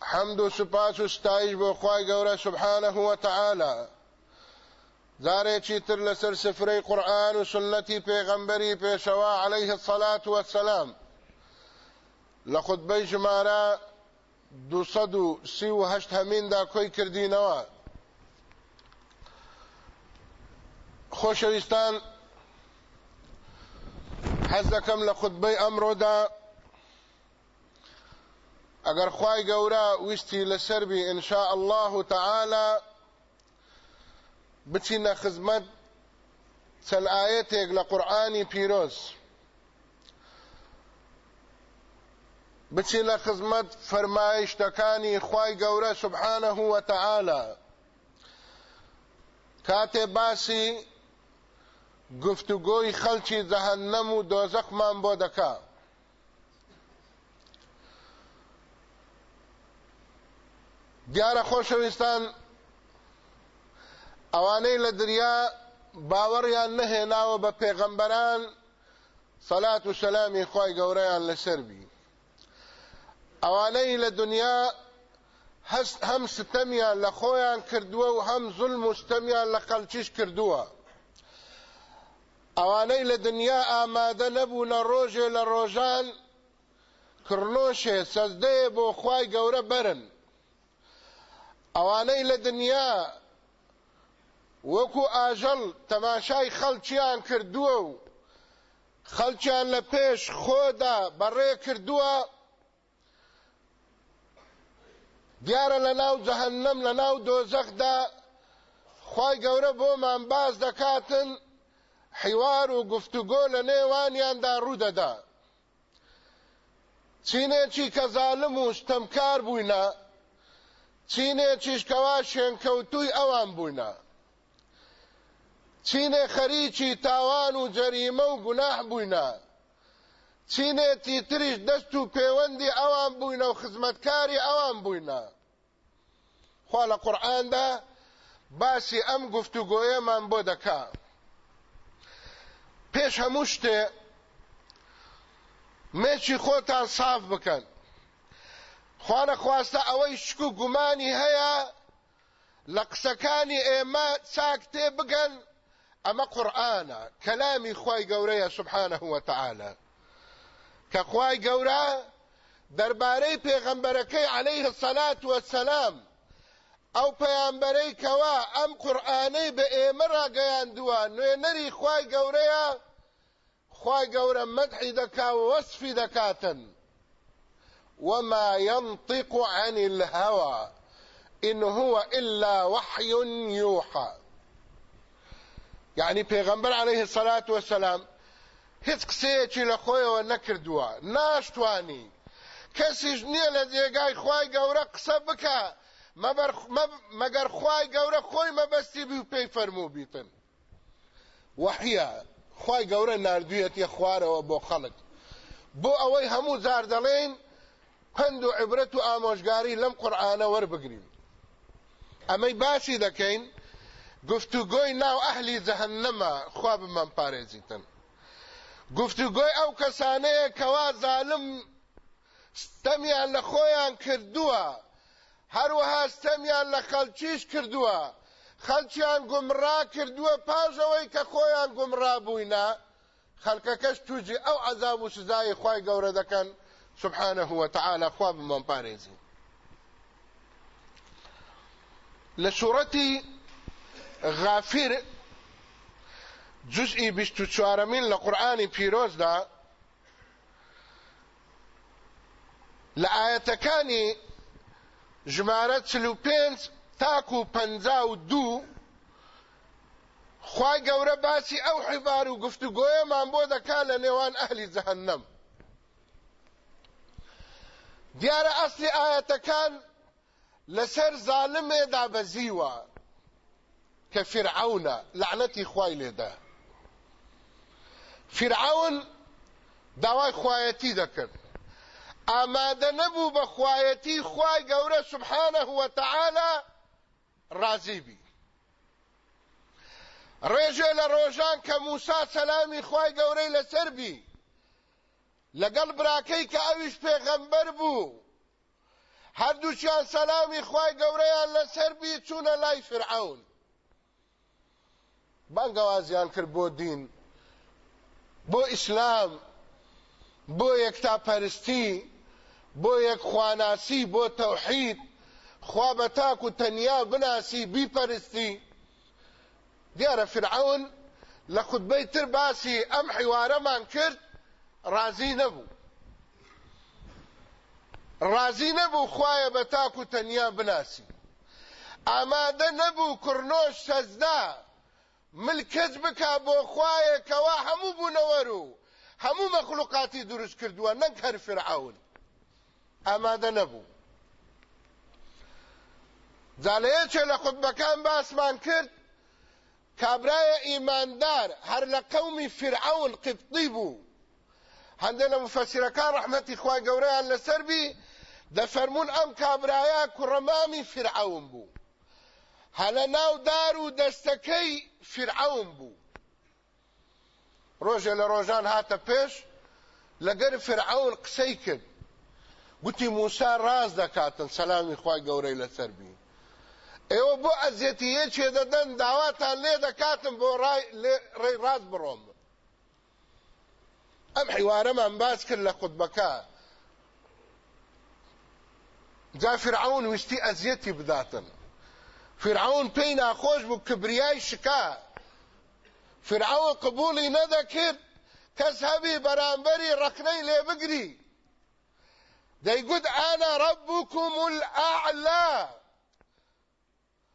حەمد و سوپاس و ستایش بۆ خی گەورە سبحانه وتعالى جارێکی تر لەسەر سفرەی قورآن و سنەتی پێغەمبەری پێشەوە عليه الصلاة والسلام لە خودبەی ژمارە دووسەد و سی و هەشت هەمیندا کۆی کردینەوە. خۆشەویستان حەز دەکەم لە خودبەی ئەمڕۆدا ئەگەر خی گەورە ویستی لەسەربی ئینشاء الله و تەعاالە بچینە خزمەت چەند ئاەتێک لە قورآانی پیرۆز. بچی لە خزمەت فەرمایشتەکانی خی گەورە سبحانە هووە تەعاالە کاتێ باسی گفتوگۆی خەلکی جەهەنەم و دۆزەخمان بۆ دەکات دیارە خۆشەویستان. ئەوانەی لە دریا باوەڕیان نەهێناوە بە پێغەمبەران سەلات و سەلامی خی گەورەیان لەسەر بی. ئەوانەی لە دنیا هەم ستەمیان لە خۆیان کردووە و هەم زول مستەمیان لە قەلچیش کردووە. ئەوانەی لە دنیا ئامادە نەبوونە ڕۆژێ لە ڕۆژان کڕنۆشێ سەزدەیە بۆ خی گەورە بەرن. ئەوانەی لە دنیا وەکو ئاژەڵ تەماشای خەڵکیان کردووە و خەڵکیان لە پێش خۆدا بەڕێ کردووە دیارە لە ناو جەهەنەم لە ناو دۆزەخدا خی گەورە بۆمان باز دەکاتن حیوار و گفتوگۆ لە نێوانیاندا ڕوودەدا چینێکی کە زالم و شتەمکار بووینە چینێ چیشکەوا شوێنکەوتووی ئەوان بووینە چینێ خەریکی تاوان و جەریمە و گوناح بووینە چینێتی تریش دەست و پەیوەندی ئەوان بووینە و خزمەتکاری ئەوان بووینە خوا لە قورئاندا باسی ئەم گفتوگۆیەمان بۆ دەکا. پێش هەموو شتێ مێچی خۆتان ساف بکەن. خوانە خواستە ئەوەی شک و گومانی هەیە لە قسەکانی ئێمە چاک تێ بگەن. ئەمە قورآانە کەلامی خی گەورەیە سبحانه وتعالى کە خوای گەورە دەربارەی پێغەمبەرەکەی عەلەیه السەلات وەسەلام ئەو پەیامبەرەی کەوا ئەم قورئانەی بە ئێمە ڕاگەیاندووە نوێنەری خوای گەورەیە خوای گەورە مەدحی دەکا و وەسفی دەکاتن. وما ينطق عن الهوى إن هو إلا وحي يوحى. يعني پیغمبر عليه الصلاة والسلام هیچ قسەیەکی لە خۆیەوە نەکردووە. ناشتوانی. کەسیش نییە لە جێگای خی گەورە قسە بکە. مەگەر خی گەورە خۆی مەبەستی بی و پێی فەرموو بیتن. وحە خی گەورە نردویەتی خوارەوە بۆ خەڵک. بۆ ئەوەی هەموو زار پند و عبرەت و ئامۆژگاری لەم قورآانە وەربگرین. ئەمەی باسی دەکەین گفتوگۆی ناو ئەهلی جەهنەمە خوا بمان پارێزیتن. گفتوگۆی ئەو کەسانەیە کەوا زالم ستەمیان لە خۆیان کردووە هەروەها ستەمیان لە خەلچیش کردووە. خەلچیان گومڕا کردووە پاژەوەی کە خۆیان گومڕا بووینە خەلکەکەش توجی ئەو عذاب و سزای خی گەورە دەکەن. سبحانه وتعالى خوا بمان پارێزی. سوورەتی غافر جزئی بیست و چوارەمین لە قورآانی پیرۆزدا لە ئاەتەکانی ژمارە چل و پێنج تاکو و پەنجا و دوو خی گەورە باسی ئەو حیبار و گفتوگۆیەمان بۆ دەکا لە نێوان ئەهلی جەهەنەم دیارە ئەسلی ئاەتەکان لەسەر زالمێ دابەزیوە کە فرعونە لعنەتی خوای لێدا. فرعون داوای خوایەتی دەکرد. ئامادە نەبوو بە خوایەتی خوای گەورە سبحانه وتعالى ڕازی بی. ڕێژێ لە ڕۆژان کە موسا سەلامی خوای گەورەی لەگەڵ براکەی کە ئەویش پێغەمبەر بوو. هەردووچیان سەلامی خوای گەورەیان لەسەر بی چوونە لای فرعون. بانگەوازیان کرد بۆ دین بۆ ئیسلام بۆ یەکتاپەرستی بۆ یەک خواناسی بۆ تەوحید خوا بە تاک و تەنیا بناسی بیپەرستی. دیارە فرعون لە خودبەی تر باسی ئەم حیوارەمان کرد ڕازی نەبوو. ڕازی نەبوو خوایە بە تاک و تەنیا بناسی. ئامادە نەبوو کڕنۆش سەزدا. ملکەت بکا بۆ خوایە کەوا هەموو بوونەوەر و هەموو مەخلوقاتی دروست کردووە نەک هەر فرعون. ئامادە نەبوو. جالەیەکێ لە خودبەکان باسمان کرد کابرایە ئیماندار هەر لە قەومی فرعون قبطی بوو هەندێک لە مفەسیرەکان ڕەحمەتی خوای گەورەیان لەسەر بی دەفەرمون ئەم کابرایە کوڕەمامی فرعون بوو. هەلە ناو دار و دەستەکەی فرعون بوو. ڕۆژێ ڕۆژان هاتە پێش لەگەر فرعون قسەی کرد. گوتی موسا ڕاز دەکاتن سەلامی خوای گەورەی لەسەر بی ئێوە بۆ ئەزیەتیەکێ دەدەن داواتان لێ دەکاتم بۆ ڕێی ڕاست بڕۆم. ئەم حیوارەمان باس کرد لە خودبەکە جا فرعون ویستی ئەزیەتی بداتن. فرعون پێی ناخۆش بوو کبریای شکا فرعون قبولی نەدەکرد کەس هەبی بەرامبەری ڕەکنەی لێ بگری دەیگوت ئانا ڕەبوکم الأعلى.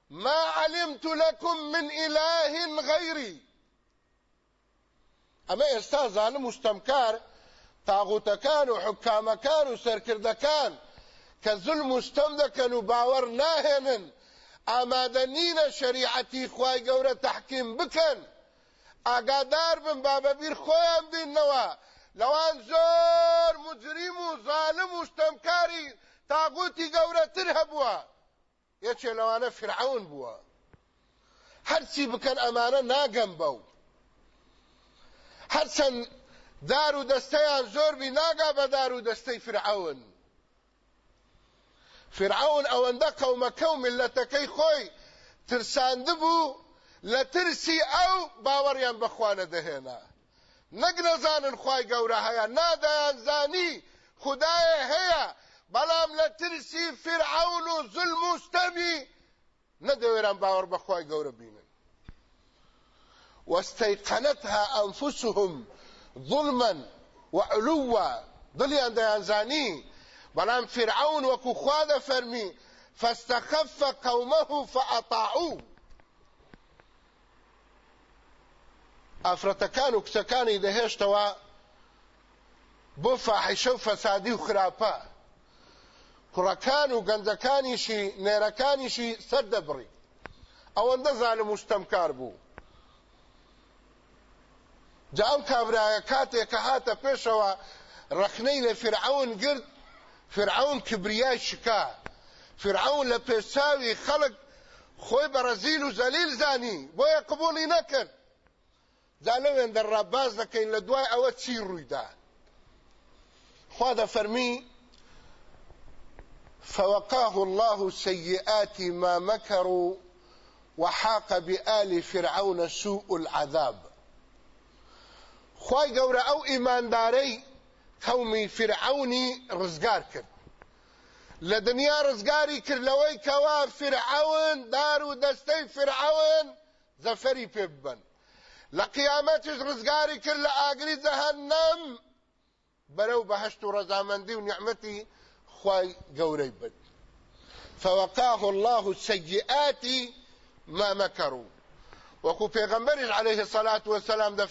ما علمت لكم من إله غيري. ئەمە ئێستا زانم مستەمکار تاغوتەکان و حکامەکان و سەرکردەکان کە زل مستەم دەکەن و باوەڕ ناهێنن ئامادە نینە شریعەتی خوای گەورە تحکیم بکەن ئاگادار بن با بەبیر خۆیان بینەوە لەوان زۆر مجریم و ظالم و شتەمکاری تاغوتی گەورەتر هەبووە یەکێ لەوانە فرعون بووە هەرچی بکەن ئەمانە ناگەم بەو هەرچەند دار و دەستەیان زۆربی ناگا بە دار و فرعون. فرعون ئەوەندە قەومەکە و ملەتەکەی خۆی ترساند بوو لە ترسی ئەو باوەڕیان بەخوانە دەهێنا. نەک نەزانن خی گەورە هەیە نادایان زانی خدایە هەیە بەڵام لە فرعون و زلم و ستەمی نەدەوێران باوەڕ بەخوای واستيقنتها أنفسهم ظلما وعلوا. دڵیان دەیانزانی بەڵام فرعون وەکو دەفەرمی فاستخف قومه فأطاعوه. ئافرەتەکان و کچەکانی دەهێشتەوە بۆ فاحیشە و فەسادی و خراپە کوڕەکان و گەنجەکانیشی نێرەکانیشی سەر دەبڕی ئەوەندە زانم جا ئەم کابرایە کاتێک کە هاتە پێشەوە ڕەخنەی لە فرعون گرت فرعون شکا. فرعون لە پێچاوی خەڵک خۆی بە ڕەزیل و زەلیل زانی بۆیە قبولی نەکرد. جا لەوێن دەڕاباز دەکەین لە دوای ئەوە چی ڕوویدا؟ خوا دەفەرمی فوقاه الله سيئات ما مكروا وحاق بآل فرعون سوء العذاب. خواي قورا أو ايمان داري قومي فرعوني رزقار كر لدنيا رزقاري كر لوي كوا فرعون دارو دستي فرعون زفري بيبن لقيامتش رزقاري كر لآقري جهنم برو بهشت رزامندي ونعمتي خواي قوري بد فوقاه الله السيئات ما مكروا. وكو پیغمبر عليه الصلاة والسلام ده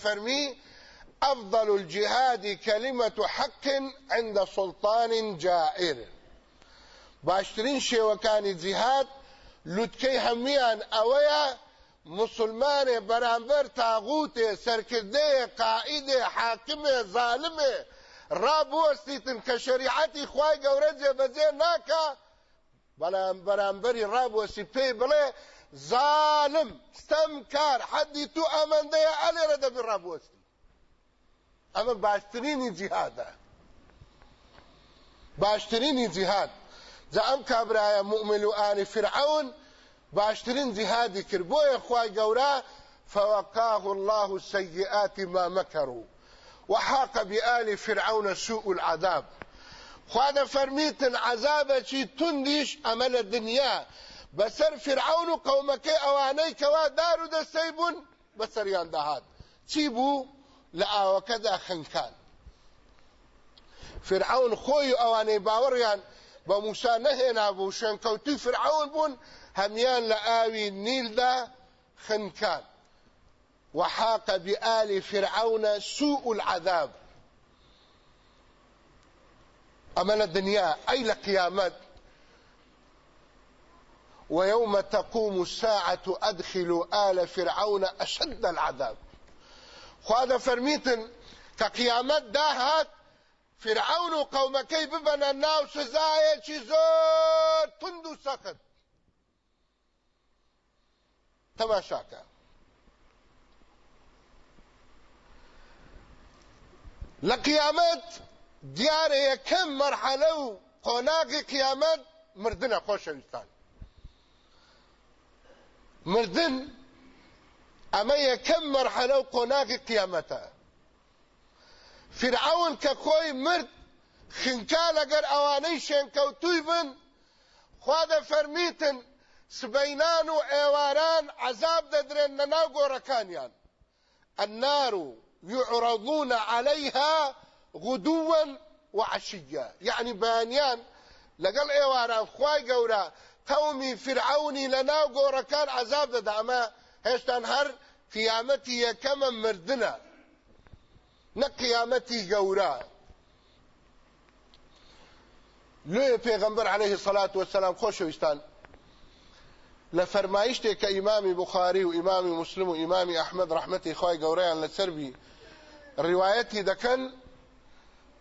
أفضل الجهاد كلمة حق عند سلطان جائر. باشترين شێوەکانی جیهاد لوتکەی هەمویان ئەوەیە مسلمانێ بەرامبەر تاغوتێ سەرکردەیە قائیدێ حاکمێ ظالمێ ڕابوەستیتن کە شریعەتی خوای گەورە جێبەجێ ناکە بەڵام بەرامبەری ڕابوەسی پێی بڵێ ظالم ستەم کار حەدی تو ئەمەندەیە ئەلێرە دەبی ڕابوەستی ئەمە باشترینی جیهادە باشترینی جیهاد جا ئەم کابرایە مؤمن و ئانی فرعون باشترین جیهادی کرد. بۆیە خوای فوقاه الله سيئات ما مكروا وحاق بآل فرعون سوء العذاب. خوانا فرميتن عذابة تندش أمل الدنيا بسر فرعون قومك أواني كوا دارو دستيبون بسر ياندهاد تيبو لآوكذا خنكان فرعون خوي أواني باوريان بموسى نهينا بو شنكوتي فرعون بون هميان لآوي النيل دا خنكان وحاق بآل فرعون سوء العذاب. أمل الدنيا أي لقيامت ويوم تقوم الساعة أدخلوا آل فرعون أشد العذاب. وهذا فرميتن كقيامت داهات فرعون وقومكي ببنى الناو سزايا زور تندو سخت تماشاكا لە قیامەت دیارە یەکەم مەرحەلە و قۆناغی قیامەت مردنە خۆشەویستان مردن یەکەم مەرحەلە و قۆناغی قیامەتە فرعون کە خۆی مرد خنکا لەگەر ئەوانەی شێنکەوتووی بن خوا دەفەرمیتن سبەینان و ئێواران عذاب دەدرێن لە ناو گۆڕەکانیان النار يعرضون عليها غدوا وعشيا. يعني بانيان لقل إيواران خواي قورا قومي فرعوني لنا قورا عذاب دا اما هشتان هر قيامتي يكما مردنا نقيامتي قورا لوی پیغمبر علیه الصلاة والسلام خوش وستان لفرمایشته که امام بخاری و امام مسلم و امام احمد رحمتی خواه گوریان لسربی ڕیواەتی دەکەن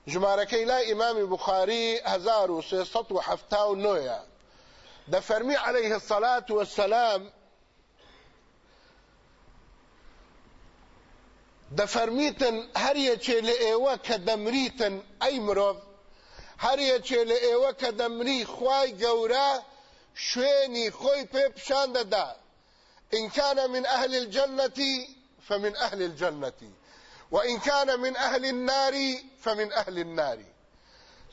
ژمارەکەی لای ئیمامی بخاری 1970 دەفەرمی عليه الصلاة والسلام دەفەرمیتن هەر یەکێ لە ئێوە کە دەمریتن ئەی مرۆڤ هەر یەکێ لە ئێوە کە دەمری خوای گەورە شوێنی خۆی پێ پیشان دەدا إن كان من أهل الجنة فمن أهل الجنة. وإن كان من أهل النار فمن أهل النار.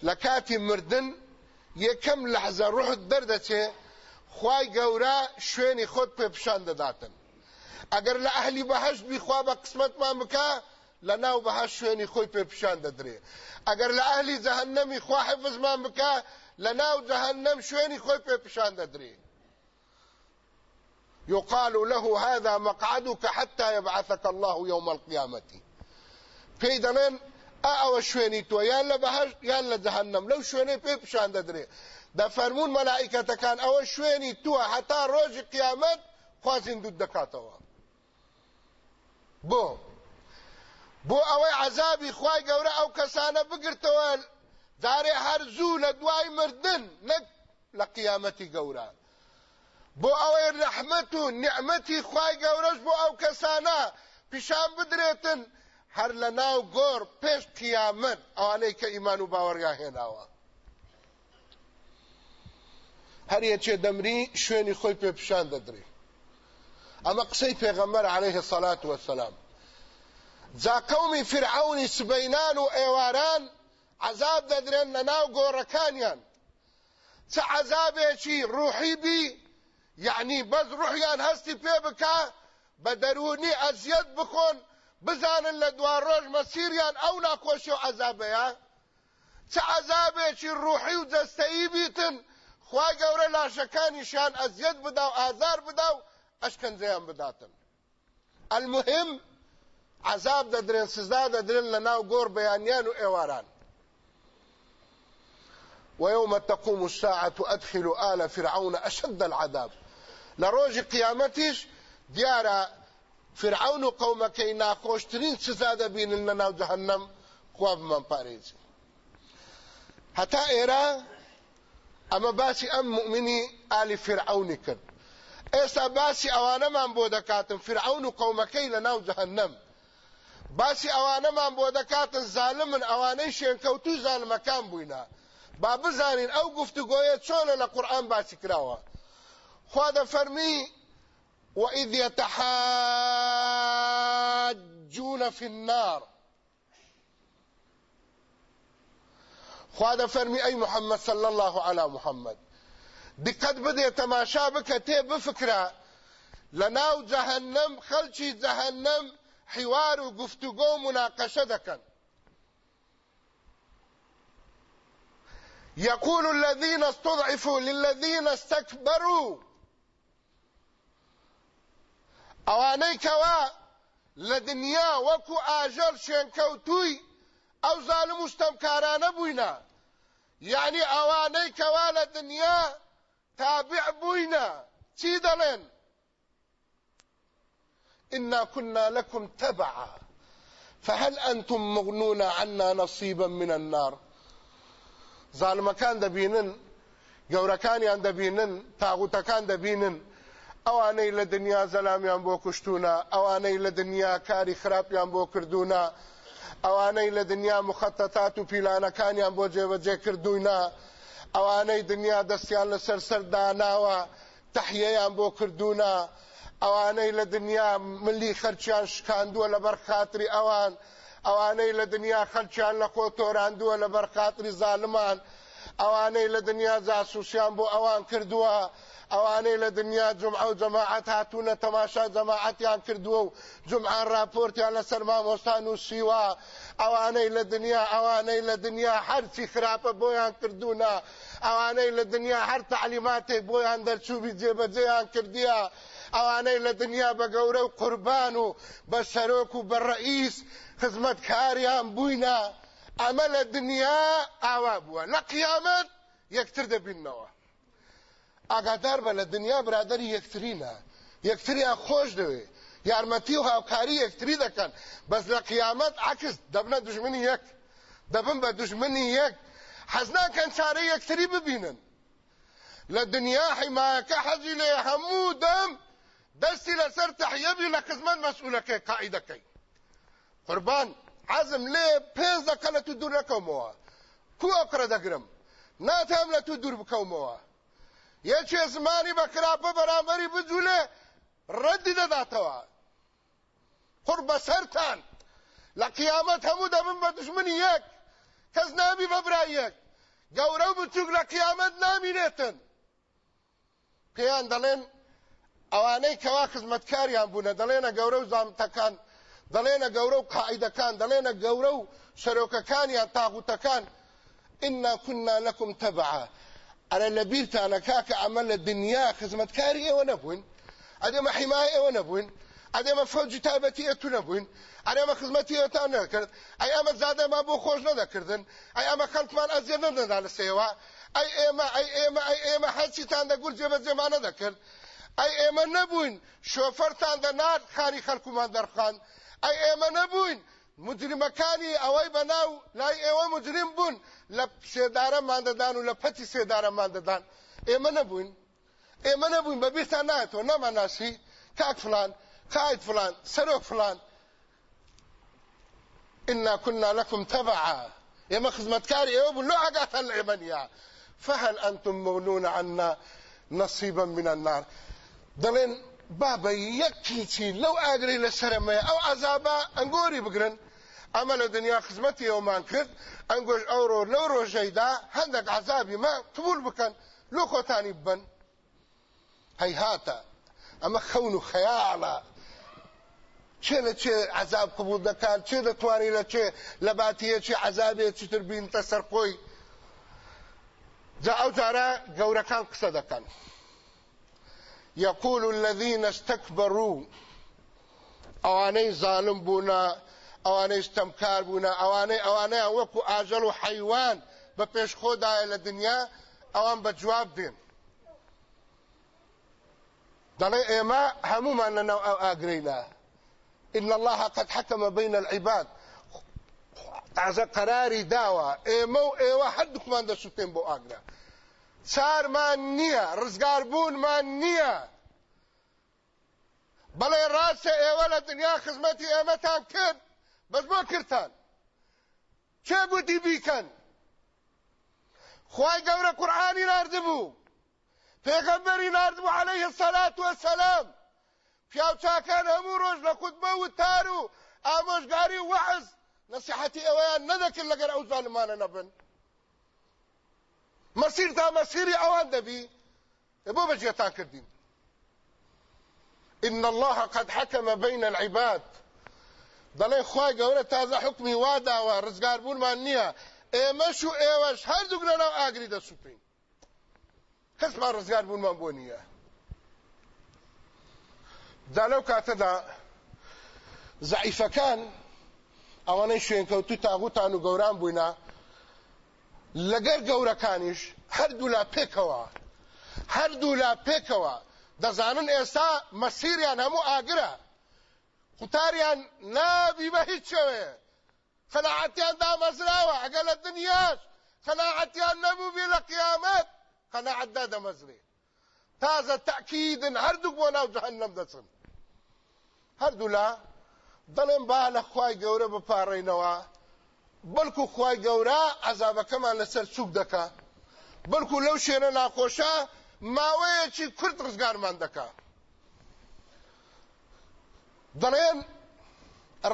لكاتي مردن لەحزە ڕحت دەردەچێ خی گەورە شوێنی خۆت پێ پیشان دەداتن ئەگەر لە ئەهلی بەهشت بیخوا بە قسمەتمان بکە لە ناو بەهش شوێنی خۆی پێ پیشان دەدرێ. ئەگەر لە ئەهلی جەهنەمی خوا حفزمان بکە لە ناو جەهنەم شوێنی خۆی پێ پیشان دەدرێ. يقال له هذا مقعدك حتى يبعثك الله يوم القيامة. پێی دەڵێن ئەوە شوێنی تۆ یان لە بەهش یان لە جەهنم لەو شوێنەی پێ پیشان دەدرێ. دەفەرمونون مەلائیکەتەکان ئەوە شوێنی تووە هەتا ڕۆژی قیامەت خوازین دوود دەکاتەوە. بۆ. بۆ ئەوەی عذابی خوای گەورە ئەو کەسانە بگرتەوە جارێ هەر زوو لە دوای مردن نەک لە قیامەتی گەورە. بۆ ئەوەی ڕەحمەت و نیعمەتی خوای گەورەش بۆ ئەو کەسانە پیشان بدرێتن هەر لە ناو گۆڕ پێش قیامەت ئەوانەی کە ئیمان و باوەڕیا هێناوە. هەر یەکێ دەمری شوێنی خۆی پێ پیشان دەدرێ. ئەمە قسەی پێغەمبەر عليه الصلاة والسلام. جا قومی فرعونی سبەینان و ئێواران عذاب لە ناو گۆڕەکانیان چه عذابێکی ڕوحی بی یعنی بەس ڕوحیان هەستی پێ بکە بە دەرونی ئەزیەت بخۆن بزانن لە دوار ڕۆژ مەسیریان ئەو ناکۆشی و عذابەیە چه عذابێکی ڕوحی و جەستەیی بیتن خوا گەورە لاشەکانیشان ئەزیەت بدا و ئازار بدا و ئەشکەنجەیان بداتن المهم عذاب دەدرێن سزا دەدرێن لە ناو گۆڕ بەیانیان و ئێواران ويوم تقوم الساعة أدخل آل فرعون أشد العذاب. لروج قيامتش ديارة فرعون و قومەکەی ناخۆشترین سزا دەبینن لە ناو جەهەنەم خوا بمان پارێزی هەتا ئێرە ئەمە باسی ئەم مؤمنی ئالی فرعونی کرد ئێستا باسی ئەوانەمان بۆ دەکاتن فرعون و قومەکەی لە ناو جەهەنەم باسی ئەوانەمان بۆ دەکاتن زالمن ئەوانەی شوێنکەوتوی زالمەکان بووینە با بزانین ئەو گفتوگۆیە چۆنە لە قورئان باسی کراوە خوا دەفەرمی وإذ يتحاجون في النار. خواد فرمي أي محمد صلى الله على محمد. دقت بده تماشا بك تي بفكرة لناو جهنم خلشي جهنم حوار وقفتقو مناقشة دكن يقول الذين استضعفوا للذين استكبروا لە دنیا وەکو ئاژەڵ شوێنکەوتووی ئەو زالم وشتەمکارانە بووینە یعنی ئەوانەی کەوا لە دنیا تابع بووینە چی دەڵێن إنا كنا لكم تبعا. فهل أنتم مغنون عنا نصيبا من النار؟ ظالمەکان دەبینن گەورەکانیان دەبینن تاغوتەکان دەبینن ئەوانەی لە دنیا زەلامیان بۆ کوشتونە ئەوانەی لە دنیا کاری خراپیان بۆ کردوونە ئەوانەی لە دنیا مخەتەتات و پیلانەکانیان بۆ جێبەجێ کردوونە ئەوانەی دنیا دەستیان لەسەر سەرداناوە تەحیەیان بۆ کردوونە ئەوانەی لە دنیا ملی خەرچیان شکاندووە لە بەرخاتری ئەوان. ئەوانەی لە دنیا خەلچیان لە خۆ تۆراندووە لە بەرخاتری زالمان ئەوانەی لە دنیا جاسوسیان بۆ ئەوان کردووە. ئەوانەی لە دنیا جمعە و جەماعەت هاتوونە تەماشا جەماعەتیان کردووە و جمعان راپۆرتیان لەسەر مامۆستان و سیوا. ئەوانەی لە دنیا ئەوانەی لە دنیا هەرچی خراپە بۆیان کردوونە ئەوانەی لە دنیا هەر تعلیماتێک بۆیان دەرچوبی جێبەجێیان کردیە. ئەوانەی لە دنیا بە گەورە و قوربان و بە سەرۆک و بە ڕئیس خزمەتکاریان بووینە ئەمە لە دنیا ئاوا بووە. لە قیامەت یەکتر دەبینەوە ئاگادار بە لە دنیا برادری یەکترینە. یەکتریان خۆش دەوێ یارمەتی و هاوکاری یەکتری دەکەن. بەس لە قیامەت عکس دەبنە دژمنی یەک. دەبن بە دژمنی یەک. حەزناکەن چارە یەکتری ببینن. لە دنیا حیمایەکە حەزی لێ هەموو دەم. دەستی لەسەر تەحیەبی لە خزمەت مەسئولەکەی قائیدەکەی قوربان حەزم لێ پێنج دەکە لە تو دوور نەکەمەوە کو ئەوکرە دەگرم؟ ناتام لە تو دوور بکەومەوە. یەکێ زمانی بە خراپە بەرامبەری بجوولێ ڕەدی دەداتەوە. قڕ بەسەرتان لە قیامەت هەموو دەبن بە دژمنی یەک کەس نامی بە برای یەک گەورە و بچووک لە قیامەت نامینێتن پێیان دەڵێن ئەوانەی کەوا خزمەتکاریان بوونە دەڵێنە گەورە و زامتەکان دەڵێنە گەورە و قائیدەکان دەڵێنە گەورە و سەرۆکەکانیان تاغوتەکان ئنا كنا لكم تبعا ئەرە لە بیرتانە کاکە ئەمە لە دنیا خزمەتکاری ئێوە نەبوون ئەدەمە حیمای ئێوە نەبوون ئەدەمە فەوجی تابەتی ئێتو نەبوون ئەرێمە خزمەتی ئێتان نەکرد. ئەی ئەمە زادەما بۆ خۆش نەدەکردن. ئەی ئەمە خەڵکمان ئەزیێ نەدەدا لە سێوە. ئەی ئێمە ئەی ئێمە ئەی ئێمە هەرچیتان دەگول جێبەجێمان نەدەکرد. ئەی ئێمە نەبووین شۆفەرتان دەنار خانی خەڵکومان دەرخان. ئەی ئێمە نەبووین مجرمەکانی ئەوەی بەناو لای ئێوە مجرم بوون لە سێدارەمان دەدان و لە پەتی سێدارەمان دەدان. ئێمە نەبووین. ئێمە نەبووین بە بیرتان نایەتەوە نەماناسی کاک فلان. قائد فلان سەرۆک فلان. إنا كنا لكم تبعا. ئێوە بوون لۆ ئاگاتان لە ئێمە نیە فهل أنتم مغنون عنا نصيبا من النار؟ یەکیچی لەو ئاگری لە سەرمەیە ئەو عذابە ئەنگۆری بگرن ئەمە لە دنیا خزمەتی ئەومان کرد ئەنگۆش ئەوڕۆ لەو ڕۆژەیدا هەندێک عذابی ما قبول بکەن لۆ خۆتانی بن. هەیهاتە ئەمە خەون و خەیاڵە چێ لە چێ عذاب قبول دەکات چێ دەتوانانی لە چێ لە باتیە چی عذابێ چتر بینتە سەرخۆی. جا ئەو جارە گەورەکان قسە دەکەن. يقول الذين استكبروا ئەوانەی ظالم بوونا ئەوانەی ستەمکار بوونا ئەوانەی ئەوانەیە وەکو ئاژەڵ و حەیوان بە پێش خۆدایە لە دنیا ئەوان بە جواب دێن. دەڵێ ئێمە هەمومان لەناو ئەو ئاگرینە. إن الله قد حكم بين العباد. تازە قراری داوە ئێمە و ئێوە هەردووکمان دەسووتێن بۆ ئاگرا چارمان نییە ڕزگاربوونمان نییە بەڵێ ڕاستە ئێوە لە دنیا خزمەتی ئێمەتان کرد بەس بۆ کردتان چێ گوتی بیکەن خی گەورە قورآانی نردبوو پێغەمبەری نردبوو عليه الصلاة والسلام. پیاوچاکان هەموو ڕۆژ لە خوتبە و تار و ئامۆژگاری و وەعز. نصیحەتی ئەوەیان نەدەکرد لەگەر ئەو زانمانە نەبن. مەسیر تا مەسیری ئەوان دەبی بۆ بەجێتان کردین. إن الله قد حكم بين العباد. دەڵێ خی گەورە تازە حکمی وا داوە ڕزگار بوونمان نییە. ئێمەش و ئێوەش هەردووک لەناو ئاگری دەسوپین کەسمان ڕزگار بوونمان بۆ نییە. دا لەو کاتەدا زعیفەکان ئەوانەی شوێنکەوتو تاغوتان و گەوران بووینە لەگەر گەورەکانیش هەردوو لا پێکەوە هەردوو لا پێکەوە. دەزانن ئێستا مەسیریان هەموو ئاگرە. قوتاریان نابی بە هیچ شوێ. قەناعەتیان دامەزراوە ئەگە لە دنیاش. قەناعەتیان نەبوو بێ لە قیامەت. قەناعەتدا دەمەزرێ تازە تەکیدن هەردوو بۆ ناو جەهەنەم دەچن. هەردوو لا دەڵێن با لە خوای گەورە بپارڕینەوە. بەڵکو خوای گەورە عەزابەکەمان لەسەر چوک دەکا. بەڵکو لەو شوێنە ناخۆشە ماوەیەکی کورت ڕزگارمان دەکا. دەڵێن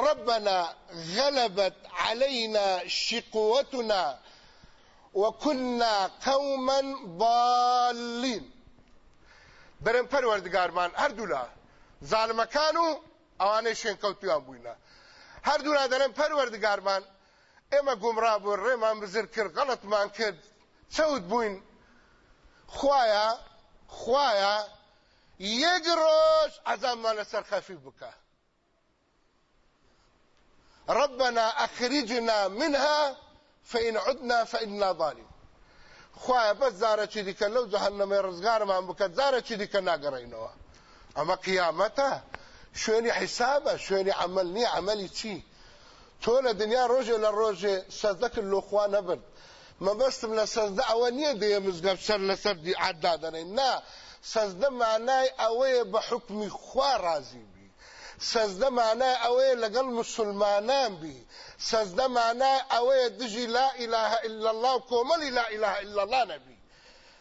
ربنا غلبت علينا شقوتنا وكنا قوما ضالين. برم پەروەردگارمان هەردوولا زانمەکان و ئەوانەی شوێنکەوتیان بووینە هەردوولا دەڵێن پەروەردگارمان ئێمە گومڕا بوو ڕێمان بزر کرد غەڵەتمان کرد چەوت بووین. خوایە خوایە یەک ڕۆژ عەزاممان لەسەر خەفیف بکە. ربنا أخرجنا منها فإن عدنا فإنا ظالم خوایە بەس زارەکی دیکە لەو جەهەنەمەی ڕزگارمان بکات زارەکی دیکە ناگەڕێینەوە ئەمە قیامەتە. شوێنی حیسابە شوێنی عمل نییە عملی چی؟ تۆ لە دنیا ڕۆژێ لە ڕۆژێ سەزدەکرد لۆخوا نەبرد مەبەستم لە سەزدە ئەوە نییە دێ مزگەب سەر لەسەر عاددا دەنێن نا سەزدە مانای ئەوەیە بە حکمی خوا ڕازی بی. سەزدە مانای ئەوەیە لەگەڵ مسلمانان بی. سەزدە مانای ئەوەیە دژی لا إله إلا الله و لا إله إلا الله نەبی.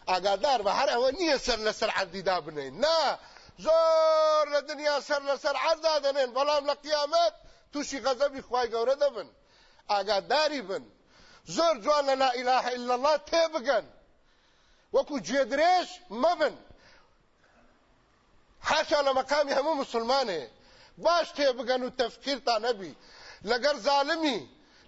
ئاگادار بە هەر ئەوە نییە سەر لەسەر عەردیدا بنێن نا زۆر لە دنیا سەر لەسەر عەردا دەنێن بەڵام لە قیامەت تووشی غەزەبی خی گەورە دەبن ئاگاداری بن. زۆر جوان لا ئیلاها إلا الله تێبگەن وەکو جێدرێژ مەبن. حاشا لە مەقامی هەموو مسلمانێ. باش تێبگەن و تەفکیرتان نەبی. لەگەر زالمی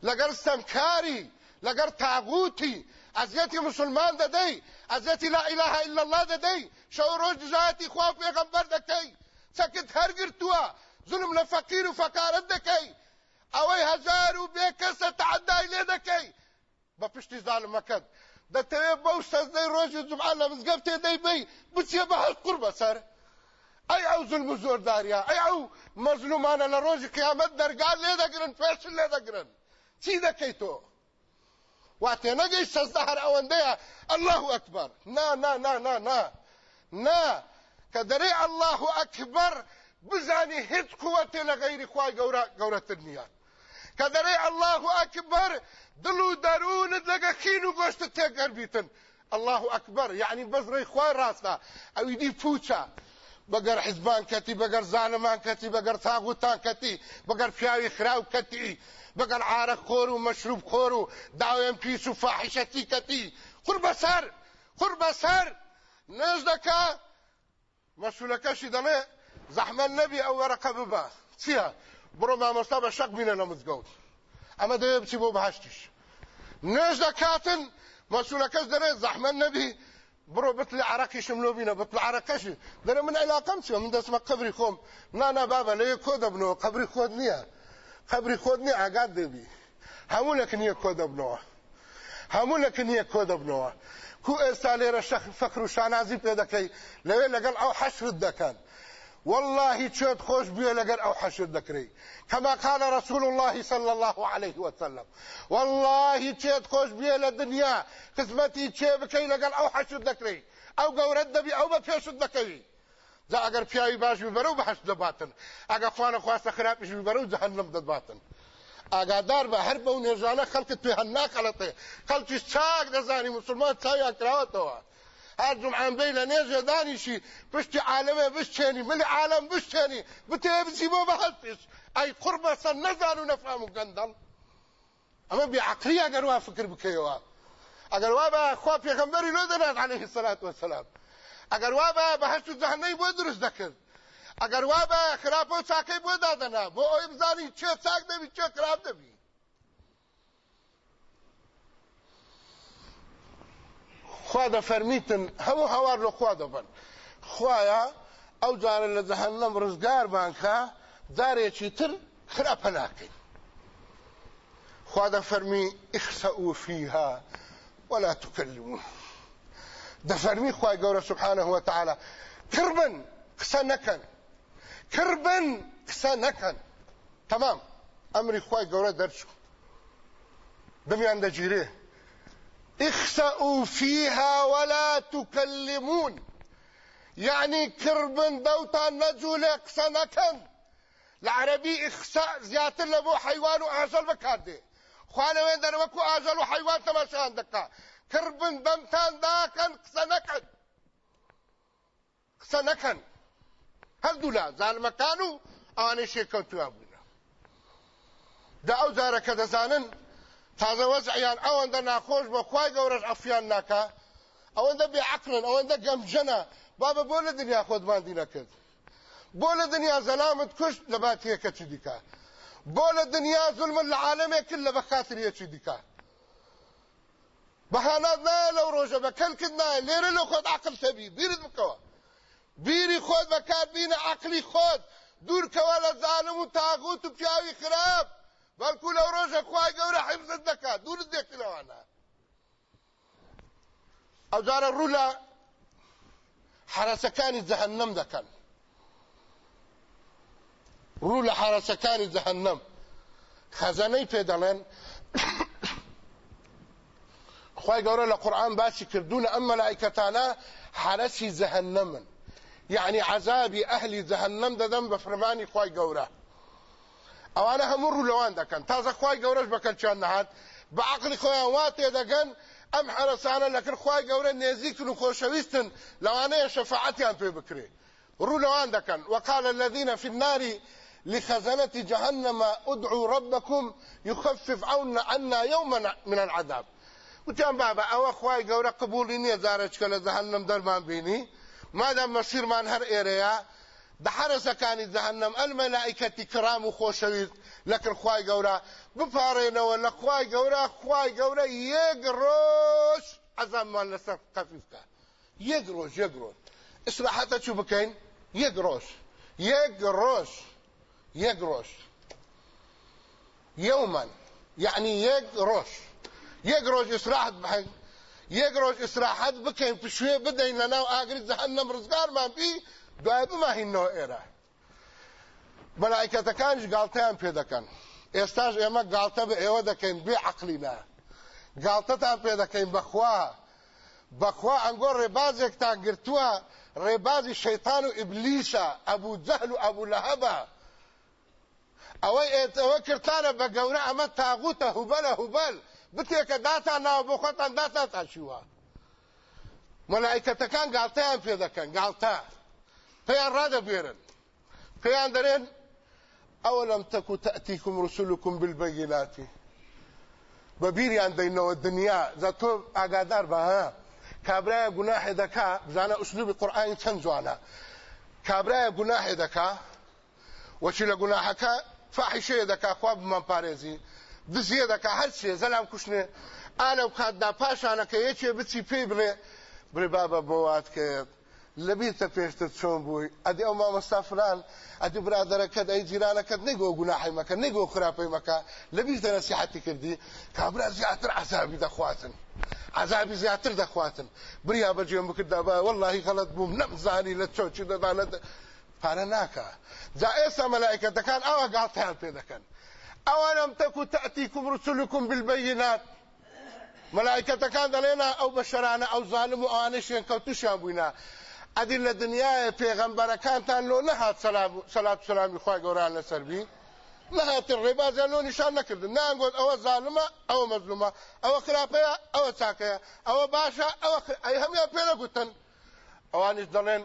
لەگەر سەمکاری لەگەر تاغوتی ئەزیەتی مسلمان دەدەی ئەزیەتی لا ئیلاها الا الله دەدەی شەو ڕۆژ دژایەتی خوا پێغەمبەر دەکەی چەکت هەرگرتووە ظلم لە فەقیر و فەقارت دەکەی ئەوەی هەزار و بێ کەسە تعدای لێ دەکەی بە پشتی زالمەکەت دەتەوێت بەو سەزدەی ڕۆژی جمعە لە مزگەفتێ دەیبەی بچێ بە هەست قوڕ بەسەر ئەی ئەو زلم و زۆرداریە ئەی ئەو مەزلومانە لە ڕۆژی قیامەت دەرگال لێ دەگرن پێشن لێ دەگرن چی دەکەی تۆ وا تێنەگەی سەزدە هەر ئەوەندەیە الله ئەکبەر نا نا نا نا نا. نا. دەرێ الله ئەکبەر بزانی هیچ قوتێ لە غەیری خوای نییە کە دەرێ الله ئەکبەر دڵ و دەروونت لەگە خین و گۆشتت تێگەربیتن الله ئەکبەر یعنی بەزڕی خوای ڕاستە ئەوی دی پوچە بەگەر حزبان کەتی بەگەر زانمان کەتی بەگەر تاغوتان کەتی بەگەر پیاوی خراو کەتی بەگەر عارە خۆر و مەشروب خۆر و داوێن پیس و فاحشەتی کەتی. قور بەسەر قور بەسەر نێژ دەکا. مەسوولەکەشی دەڵێ زەحمە نەبی ئەو وەرەقە ببە چییە؟ بڕۆ مامۆستا بە شەق بینە لە مزگەوت. ئەمە دەوێ بچی بۆ بەهشتیش. نێژ دەکاتن مەسوولەکەش دەڵێ زەحمە نەبی. برۆ بتل عراقیشم لۆ بینە بتل عراقەشی دەرە من علاقەم چێ من دەستمە قبری خۆم نانا بابە لەیە کۆ دەبنەوە قبری خۆت نییە قبری خۆت نییە ئاگات دەبی هەموو لەکە نییە کۆ دەبنەوە هەموو لەکە نییە کۆ دەبنەوە کو ئێستا لێرە شەخ فەخر و شانازی پێ دەکەی لەوێ لەگەڵ ئەو حەشرت دەکەن والله چێت خۆش بێ لەگەر كما قال رسول الله صلى الله عليه وسلم والله چێت خۆش بێ لە خزمەتی چێ بکەی لەگەڵ ئەو حەشر دەکرێت ئەو گەورەت دەبی ئەو بە پێشت دەکەوی جا ئەگەر پیاوی باش ببەرە و بەحش دەباتن. ئەگە خوانە خواستە خراپیش ببەرە و جەهەنەم دەباتن ئاگادار بە هەر بەو نێژانە خەڵکت پێ هەن ناکەڵەتێ خەڵکی چاک دەزانی مسلمان چاویان کراوەتەوە. هر جمعان بی لنیجه دانیشی پشتی عالمه بشتینی ملی عالم بشتینی بتیه بسی بو بحثیش ای قربه سن نزانو نفهمو گندل اما بی عقلی اگر وا فکر بکیوا ئەگەر وا بە خوا پێغەمبەری لۆ دەنات عليه الصلاة والسلام ئەگەر وا بە بە هەشت و جەهەنەی بۆ دروست دەکرد. ئەگەر وا بە خراپە و چاکەی بۆ دادەنا بۆ ئەوی بزانی چێ چاک دەبی چێ خراپ دەبی. خوا دەفەرمیتن هەموو هەوار لە خوا دەبن خوایە ئەو جارە لە جەهەنەم ڕزگارمان کە جارێکی تر خراپە ناکەین. خوا دەفەرمی ئیخسەئو فیها. ولا تكلمون. دەفەرمی خوای گەورە سبحانه وتعالى کربن قسە نەکەن کربن قسە نەکەن تەمام ئەمری خوای گەورە دەرچوو دەمیان دەگیرێ اخسأوا فيها ولا تكلمون. يعني كربن دوتا نجول اقسنكن العربي اخساء زياتر لبو حيوان واجل بكاردي. خوانەوێندەر وەکو ئاژەل و حیوان تەماشان دەکا. کڕبن بەمتان داکەن قسە نەکەن. قسە نەکەن. هەردوولا زانمەکان و ئەوانەی شێکەوتووە بوونە دا ئەو جارە کە دەزانن تازە وەزعیان ئەوەندە ناخۆش بە خوای گەورەش ئەفیان ناکە ئەوەندە بێعقلن ئەوەندە گەمژەنە. بابە بۆ لە دنیا خۆتمان دی نەکرد. بۆ لە دنیا زەلامت کوشت لە باتیەکە چ دیکە لە دنیا زولمن لە عالمێک کرد لە بەخاتریەکی دیکە بەهانات نایە لەو ڕۆژە بە کەلکرد نایە لێرە لە عقل تەبی بیرت بکەوە بیری خۆت بەکار بینە عقلی خۆت دوورکەوە لە زانم و تاغوت و پیاوی خراپ بەڵکو لەو ڕۆژە خوای گەورە حیفزت دەکات دوورت دێکلەوانە ئەو جارە ڕوو لە حرەسەکانی دەکەن ڕوو لە حرەسەکانی جەهەنەم خەزەنەی پێ دەڵێن خی گەورە لە قورآن باسی کردوونە ئەم مەلایکەتانە حرەسی جەهەنەمن یعنی عذابی ئەهلی جەهەنەم دەدەم بە فەرمانی خی گەورە ئەوانە هەموو ڕوو لەوان دەکەن تازە خی گەورەش بەکەلچیان نهات بە عقلی خۆیان وا تێدەگەن ئەم حرەسانە لەکرد خی گەورە نێزیکن و خۆشەویستن لەوانەیە شەفاعەتیان پێ بکرێ ڕوو لەوان دەکەن وقال الذين في النار لخزنة جهنم ادعوا ربكم يخفف عنا يوما من العذاب. وتیان بابا ئەوە خی گەورە قبولی نییە جارێککە لە جەهنم دەرمان بینی مادام مەسیرمان هەر ئێرەیە دەحرسەکانی جەهنم ئەلمەلائکەتی کرام و خۆشەویست لەکن خی گەورە بپارێنەوە لە خی گەورە خی گەورە یەک ڕۆژ عەزاممان لەسەر قەفیفکە یەک ڕۆژ یەک ڕۆژ ئسراحەتە چوو بکەین یەک ڕۆژ يك روش يوما يعني يك روش يك روش استراحت بحي يك روش استراحت بكين في شوية بدين لنا وآقر جهنم رزقار ما بي دوائب ما هي نوع ايرا ملائكتكانش قالتان في دكان استاج اما قالتا بإيوه دكين بعقلنا قالتتان في دكين بخواه بەخوا. ئەنگۆ ڕێبازێکتان گرتووە. ڕێبازی شەیتان و ئیبلیسە ئەبوو جەهل و ئەبوو لەهەبە ئەوەی ئێتەوە کردانە بە گەورە ئەمە تاغوتە هوبەلە هوبەل. بتێکە داتان ناوە بۆ داتان تاشیوە مەلایکەتەکان گاڵتەیان پێ دەکەن گاڵتە پێیان ڕادەبێرن. پێیان دەرێن ئەوەلەم تەکو تەئتیکم ڕسولکم بالبەیناتی بە بیریان دەینەوە دنیا. زە تۆ ئاگادار بە ها. کابرایە گوناحێ دەکا بزانە ئوسلوبی قورئانی چەند جوانە. کابرایە گوناحێ دەکا وەچی فاحیشەیە دەکا خوا بمان پارێزی دزیە دەکا هەرچێ زەلام کوشتێ ئالە و کاتدا پاشانەکە یەکێ بچی پێی بڵێ بڵێ بابە بۆ وات کرد. لەبیرتە پێشتر چۆن بووی. ئەدی ئەو مامەستا فلان ئەدی برادەرەکەت ئەی جیرانەکەت نەیگۆ گوناحی مەکە نەیگۆ خراپەی مەکە لەبیرتە نەسیحەتی کردی. کابرا زیاتر عذابی دەخواتن. عذابی زیاتر دەخواتن. بریا بەجێم بکردا بە واللهی غەڵەت بووم نەمزانی لە چۆچی دەدانە پارە ناکە جا ئێستا مەلایکەتەکان ئەوە گاڵتیان پێ دەکەن. ئەوانم تەکو تەتیکم ڕسولکم بالبەینات. مەلایکەتەکان دەڵێنە ئەو بەشەرانە ئەو زانم و ئەوانە شوێن کەوتوشیان بووینە ئەدی لە دنیاە پێغەمبەرەکانتان لۆ نەهات سەلات سلامی خی گەوران لەسەربی نهاتن ڕێبازیان لۆ نیشان نەکردن. نانگۆت ئەوە زانمە ئەوە مەزلومە ئەوە خراپەیە ئەوە چاکەیە ئەوە باشە ئەوە ئەی هەمیان پێ نەگوتن. ئەوانش دەڵێن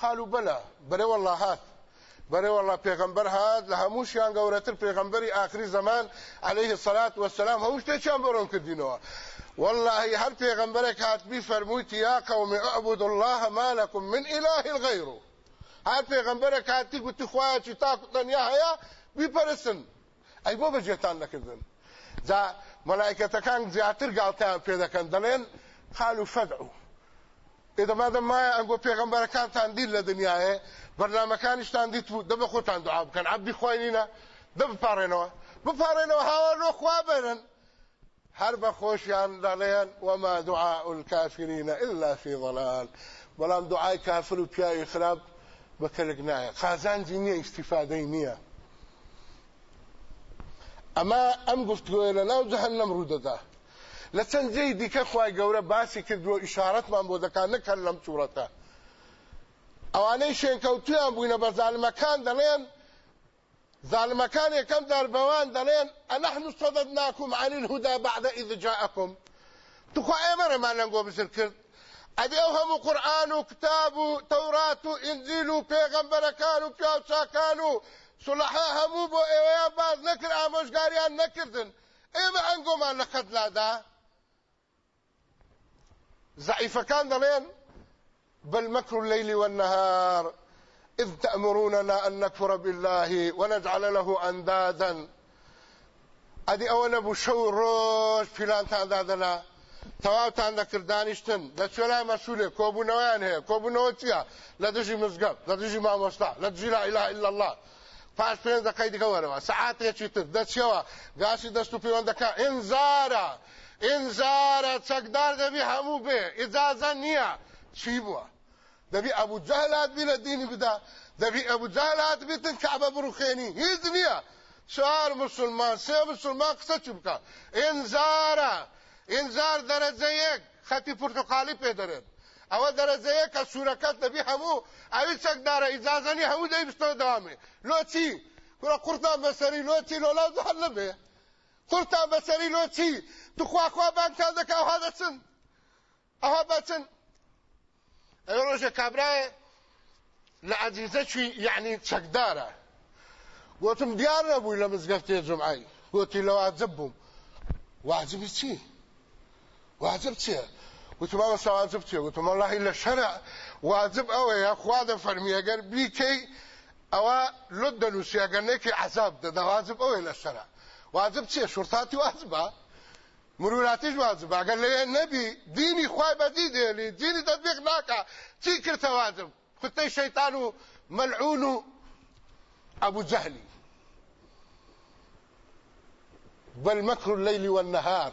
خالو بەلا بەرێ وەڵا هات بەرێ وەڵا پێغەمبەر هات لە هەمووشیان گەورەتر پێغەمبەری ئاخری زەمان عليه الصلاة والسلام هەموو شتێکیان ڕوون کردینەوە. والله هر پیغمبرك هاتبی فرمویت یا قوم اعبدوا الله ما لكم من إله غيره. هر پیغمبرك هاتی گوتی خواه چی تا دنیا هیا بیپرسن ای بۆ بەجێتان نەکردن. جا مەلایکەتەکان زیاتر گاڵتیان پێ دەکەن دەڵێن قالوا فدعوا ئێدە مادەم مایە ئەنگۆ پێغەمبەرەکانتان دیر لە دنیاە بەرنمەکانیشتان دیت بوو دەبە خۆتان دوعا بکەن. عەبدی خۆی نینە دە بپارێنەوە بپارێنەوە هاوار خوا بێنن هەر بە خۆشیان دەڵێن وما دعاء الكافرين إلا في ضلال. بەڵام دوعای کافر و پیاوی خراپ بەکەلک نایە. قازانجی نییە ئیسیفادەی نییە. ئەمە ئەم گفتگوۆە لە ناو جەهەنەم ڕوودەدا. لە چەند جێی دیکە خوای گەورە باسی کردووە ئیشارەتمان بۆ دەکات نەکەن لەم چوورەتە. ئەوانەی شوێنکەوتویان بووینە بە زالمەکان دەڵێن زالمەکان یەکەم دەربەوان دەڵێن ئەنەحن صددناکم عن الهدى بعد إذ جاءكم. تخوا ئێمە ڕێمان لەنگۆ بزر کرد. ئەبێ ئەو هەموو قورآن و کتاب و تەورات و ئینجیل و پێغەمبەرەکان و پیاوچاکان و سڵەحە هەموو بۆ ئێوەیان باز نەکرد ئامۆژگاریان نەکردن. ئێمە ئەنگۆمان لە خەتلادا زعیفەکان دەڵێن بل مكر الليل والنهار. إذ تأمروننا أن نكفر بالله ونجعل له أندادا. أدي أولا بو شو روش فلان تاندادنا تواو تاندا كردانشتن دا چولا مسؤولة. كوبو نوان هي. كوبو نوتيا. لا تجي مزقب. لا تجي ما مصلح لا تجي لا إله إلا الله. پاش پێنج دقەی دیکە وەرەوە سعاتێکی تر دەچەوە گاسی دەست و پەیوەند دەکا انذار چکدار د به همو به. اجازه نیا چی بو د به ابو جهلات بل دین بدا د به ابو جهلات بیتن کعبه بروخینی. هیز نیا چهار مسلمان سه مسلمان قصه چبکا انذار انذار درجه یک. خطی پرتقالی پیدرد او درجه یک سورکت نبی همو. اوی چک داره اجازه نی همو دای بستو دوامه. لو چی؟ کرا قرطان بسری. لو چی؟ لو لازو حل به قورتان بەسەری لۆ چی؟ توخوا خوا بانکان دەکا ئەوها دەچن. ئەوها بەچن. ئەوە ڕۆژە کابرایە لە عەزیزە چوی یعنی چەکدارە. گوتم دیار نەبووی لە مزگەفتێ جمعی گوتی لە واجب بووم. واجبی چی؟ واجب چییە؟ وتم ئەوە واجب چیە وتم والله لە شەرع واجب ئەوەیە خوا دەفەرمی ئەگەر بیکەی ئەوە لۆت دەنووسی ئەگەر عذاب دەدا واجب ئەوەی لە شەرع. واجب چییە شورتاتی واجبە مروراتیش واجب ئەگەر لێ نەبی دینی خوای بەدی دێنی دینی تەطبیق ناکە چی کردە واجب؟ خطەی شەیطان و مەلعون و ئەبوو جەهلی بل مكر الليل والنهار.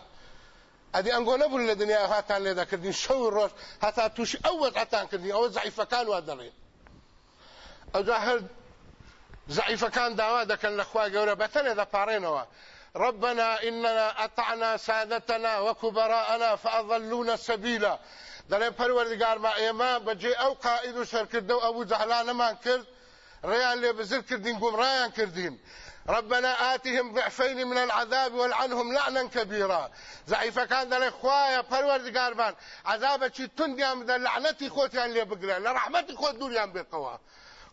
ادي انغو نبول لدنيا هاتان لذا كردين شو الروش هاتا توش اول هاتان كردين أو ضعيفة كان وادرين أو كان داوا كان الاخوة قولة بثني ذا بارينوا ربنا إننا أطعنا سادتنا وكبراءنا فأضلونا السبيل دلين پروردگار ما ايما بجي أو قائد سر كردو أبو جهلان ما كرد. ريان لي بزر كردين قوم ريان كردين. ربنا آتهم ضعفين من العذاب والعنهم لعنا كبيرا. ضعيف كان ذلك خوايا پروردگار بان عذاب چی تندیان بده لعنتی خوتیان لی بگره لرحمتی خود دوریان بقوا.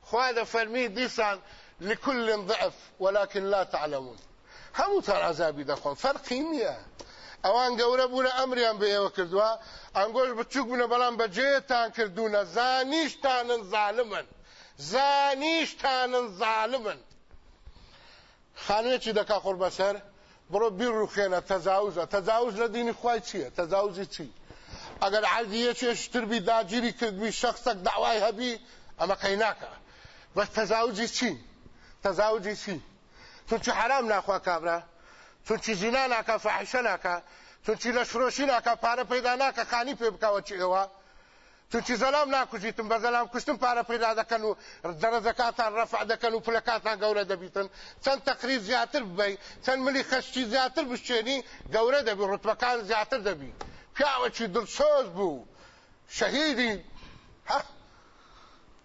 خوايا فرمي ديسان لكل ضعف ولكن لا تعلمون. همو تر عذابی دخون فرقی نیه اوان گەورە بوونە ئەمریان بە ئێوە کردووە. ئەنگۆش بچوک بوونە بەڵام بەجێتان کردوونە. زانیشتانن زالمن. زانیشتانن زالمن. خانوێکی دەکا قڕ بەسەر. بڕۆ ڕوخێنە تەزاوزە تەزاوز. لە دینی خوای چییە؟ تەزاوزی چی؟ ئەگەر عادیە چێشتربی داگیری کردبی شخصك داوای هەبی ئەمە قەی ناکە بەس تەزاوجی چی؟ tezavvüc etsin. Çünkü haram naka kabra. Çünkü zina naka, fahişe naka. Çünkü leşroşi naka, para peyda naka, kani pe bka وچی اوا. Çünkü zalam naka jitim, be zalam kuştum para peyda deken و درزکاتان رفع دکن و پلکاتان گوره دبیتن. چند تقریر زیاتر ببی، چند ملی خشتی زیاتر بشینی گوره دبی، رتبکان زیاتر دبی. پیاوەکی دڵسۆز بوو شەهیدی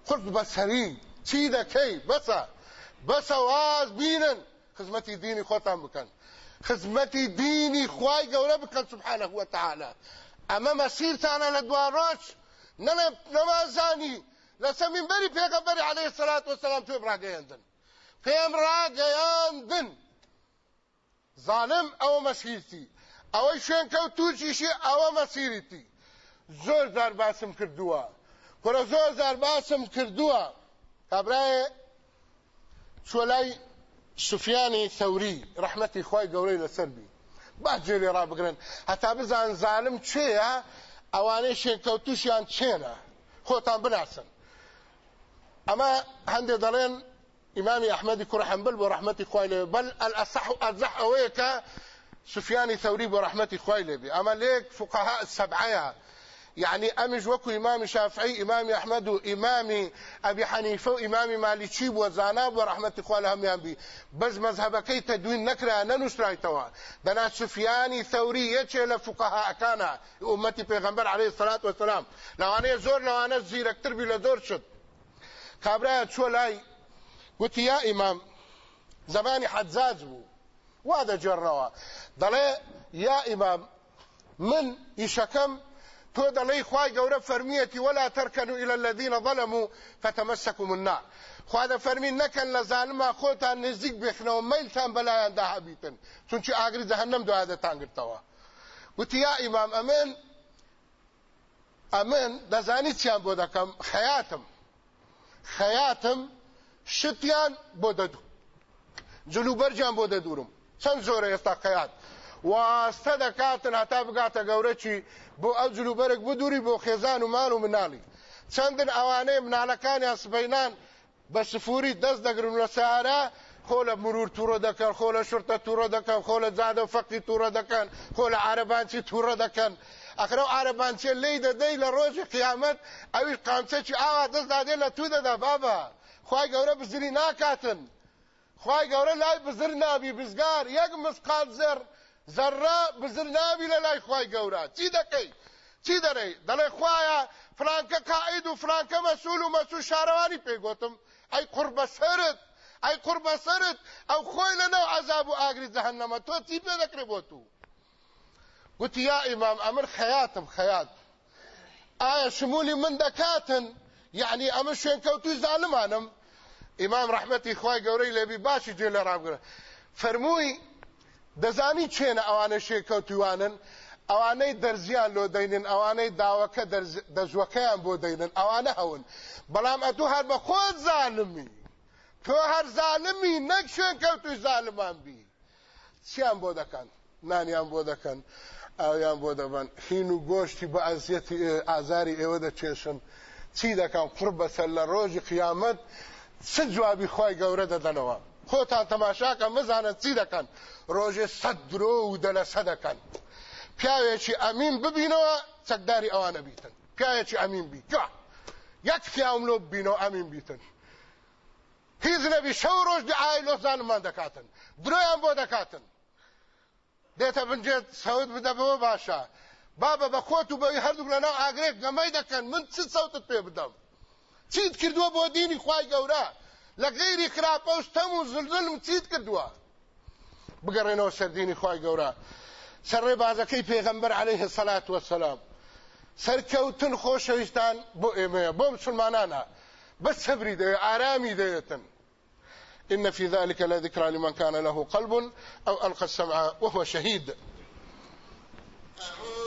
خرد بەسەری چی دەکەی بەسە بەسە واز بینن. خزمەتی دینی خۆتان بکەن خزمەتی دینی خوای گەورە بکەن سبحانه وتعالى ئەمە مەسیرتانە لە دوا ڕۆژ نەمازانی لەسەر منبەری پێغەمبەری عەلەیهی سەلات وەسەلام توێ ڕاگەیاندن پێم ڕاگەیاندن ظالم ئەوە مەسیرتی ئەوەی شوێن کەوتوچیشی ئەوە مەسیرتی زۆر زار باسم کردووە کورە زۆر زار باسم کردووە کابرایە چۆلای سوفیانی ثەوری ڕەحمەتی خۆی گەورەی لەسەر بی. با جێلێ ڕابگرن هەتا بزان زالم چێە ئەوانەی شێککەوتوشیان چێنە. خۆتان بناسن. ئەمە هەندێک دەڵێن ئیمامی ئەحمەدی کوڕ حەمبل بۆ ڕەحمەتی خوای لێ بەل ئەلئەصح ئەرجح ئەوەیە کە سفیانی ثەوری بۆ ڕەحمەتی خوای لێبێ ئەمە لێک فقهاء يعني أمج وكو إمام شافعي إمام أحمد إمام أبي حنيفة وإمام مالكي وزاناب ورحمة إخوة هم ينبي بس مذهبكي تدوين نكرا ننسرايتوا دنا سفياني ثوري يتشي لفقهاء كان أمتي پیغمبر عليه الصلاة والسلام. لو أنا زور لو أنا زير أكتر بلا زور شد. كابرا شو لاي قلت يا إمام زماني حجاج بو. وهذا جروا ضلي يا إمام من يشكم تۆ دەڵێی خوای گەورە فەرمیەتی ولا تركنوا إلى الذين ظلموا فتمسكم النار. خوا دە فەرمی نەکەن لە زانما خۆتان نزیک بێخنەوە مەیلتان بەلایەندا هەبیتن چونکی ئاگری جەهەنەم دوادەتان گرتەوە وتی یا ئیمام ئەمن ئەمن دەزانی چیان بۆ دەکەم خەیاتم خەیاتم شتیان بۆ دەدو جلوبەرجیان بۆ دەدورم چەند زۆرە ئێستا خەیات واستە دەکاتن هەتا بگاتە گەورەکی بۆ ئەو جلوبەرێک بدووری بۆ خێزان و مال و مناڵی چەندن ئەوانەیە مناڵەکانیان سبەینان بە سفوری دەست دەگرن لە سارە خۆ لە مرور تووڕە دەکەن خۆ لە شورتە تووڕە دەکەن خۆ لە جادە و فەقی تووڕە دەکەن خۆ لە عربانچی تووڕە دەکەن ئەخرە و عربانچێ لی دەدەی لە ڕۆژی قیامەت ئەوی قامچەکی ئاوا دەست دادێ لە تو دەدا بابە خی گەورە بزری ناکاتن. خی گەورە لای بزر نابی بزگار. یەک مسقات زەر زەرە بزر نابی لە لای خی گەورە. چی دەکەی؟ چی دەرەی؟ دەڵێ خوایە فرانکە قائید و فرانکە مەسول و مەسول شارەوانی پێگوتم. ئەی قوربە سرت ئەی قوربە سرت. ئەو خۆی لەنەو عذاب و ئاگری جەهەنەمە تۆ چی پێ دەکرێ بۆ تو؟ گوتی یا ئیمام ئەمر خەیاتم خەیات ئایا شمولی من دەکاتن؟ یعنی ئەمە شوێن کەوتوی زانمانم. ئیمام ڕحمەتی خی گەورەی لێبی باشی جێ لە ڕابگرە فەرمووی دەزانی چێنە ئەوانە شێکەوتوانن ئەوانەی دەرزیان لۆ دەینن ئەوانەی داوەکە دەژوەکەیان بۆ دەینن. ئەوانە هەون. بەڵام ئەتوو هەر بە خۆت زانمی. تۆ هەر زانمی نەک شوێن کەوتوی زانمان بی. چیان بۆ دەکەن؟ نانیان بۆ دەکەن. ئاویان بۆ دەبن هین و گۆشتی بە ئازیەتی ئازاری ئێوە دەچێشن. چی دەکەن قڕ بەسەر لە ڕۆژی قیامەت چ جوابی خی گەورە دەدەنەوە؟ خۆتان تەماشاکە مزانە چی دەکەن؟ ڕۆژێ سەد درۆ و دەلەسە دەکەن پیاوێکی ئەمین ببینەوە چەکداری ئەوانە بیتن پیاوێکی ئەمین بی. یەک پیاوم لۆ ببینەوە ئەمین بیتن. هیچ نەبی شەو ڕۆژ دیعای لۆزانمان دەکاتن. درۆیان بۆ دەکاتن. دێتە بنجێت سەوت بدەبەوە باشە. بابە بە خۆت و بەوی هەردوو لەناو ئاگرێک گەمەی دەکەن. من چ سەوتت پێ بدەم؟ چیت کردووە بۆ دینی خوای گەورە؟ لە غیری خراپە و ستەم و زلزلم چیت کردووە. بگەڕێنەوە سەردینی خوای گەورە. سەرڕێ بازەکەی پێغەمبەر عليه سەلات وەسەلام سەرکەوتن خۆشەویستان بۆ ئێمەیە بۆ مسلمانانە. بس سبري دي آرامي ديتن إن في ذلك لذكرى لمن كان له قلب أو ألقى السمع وهو شهيد. أعوذ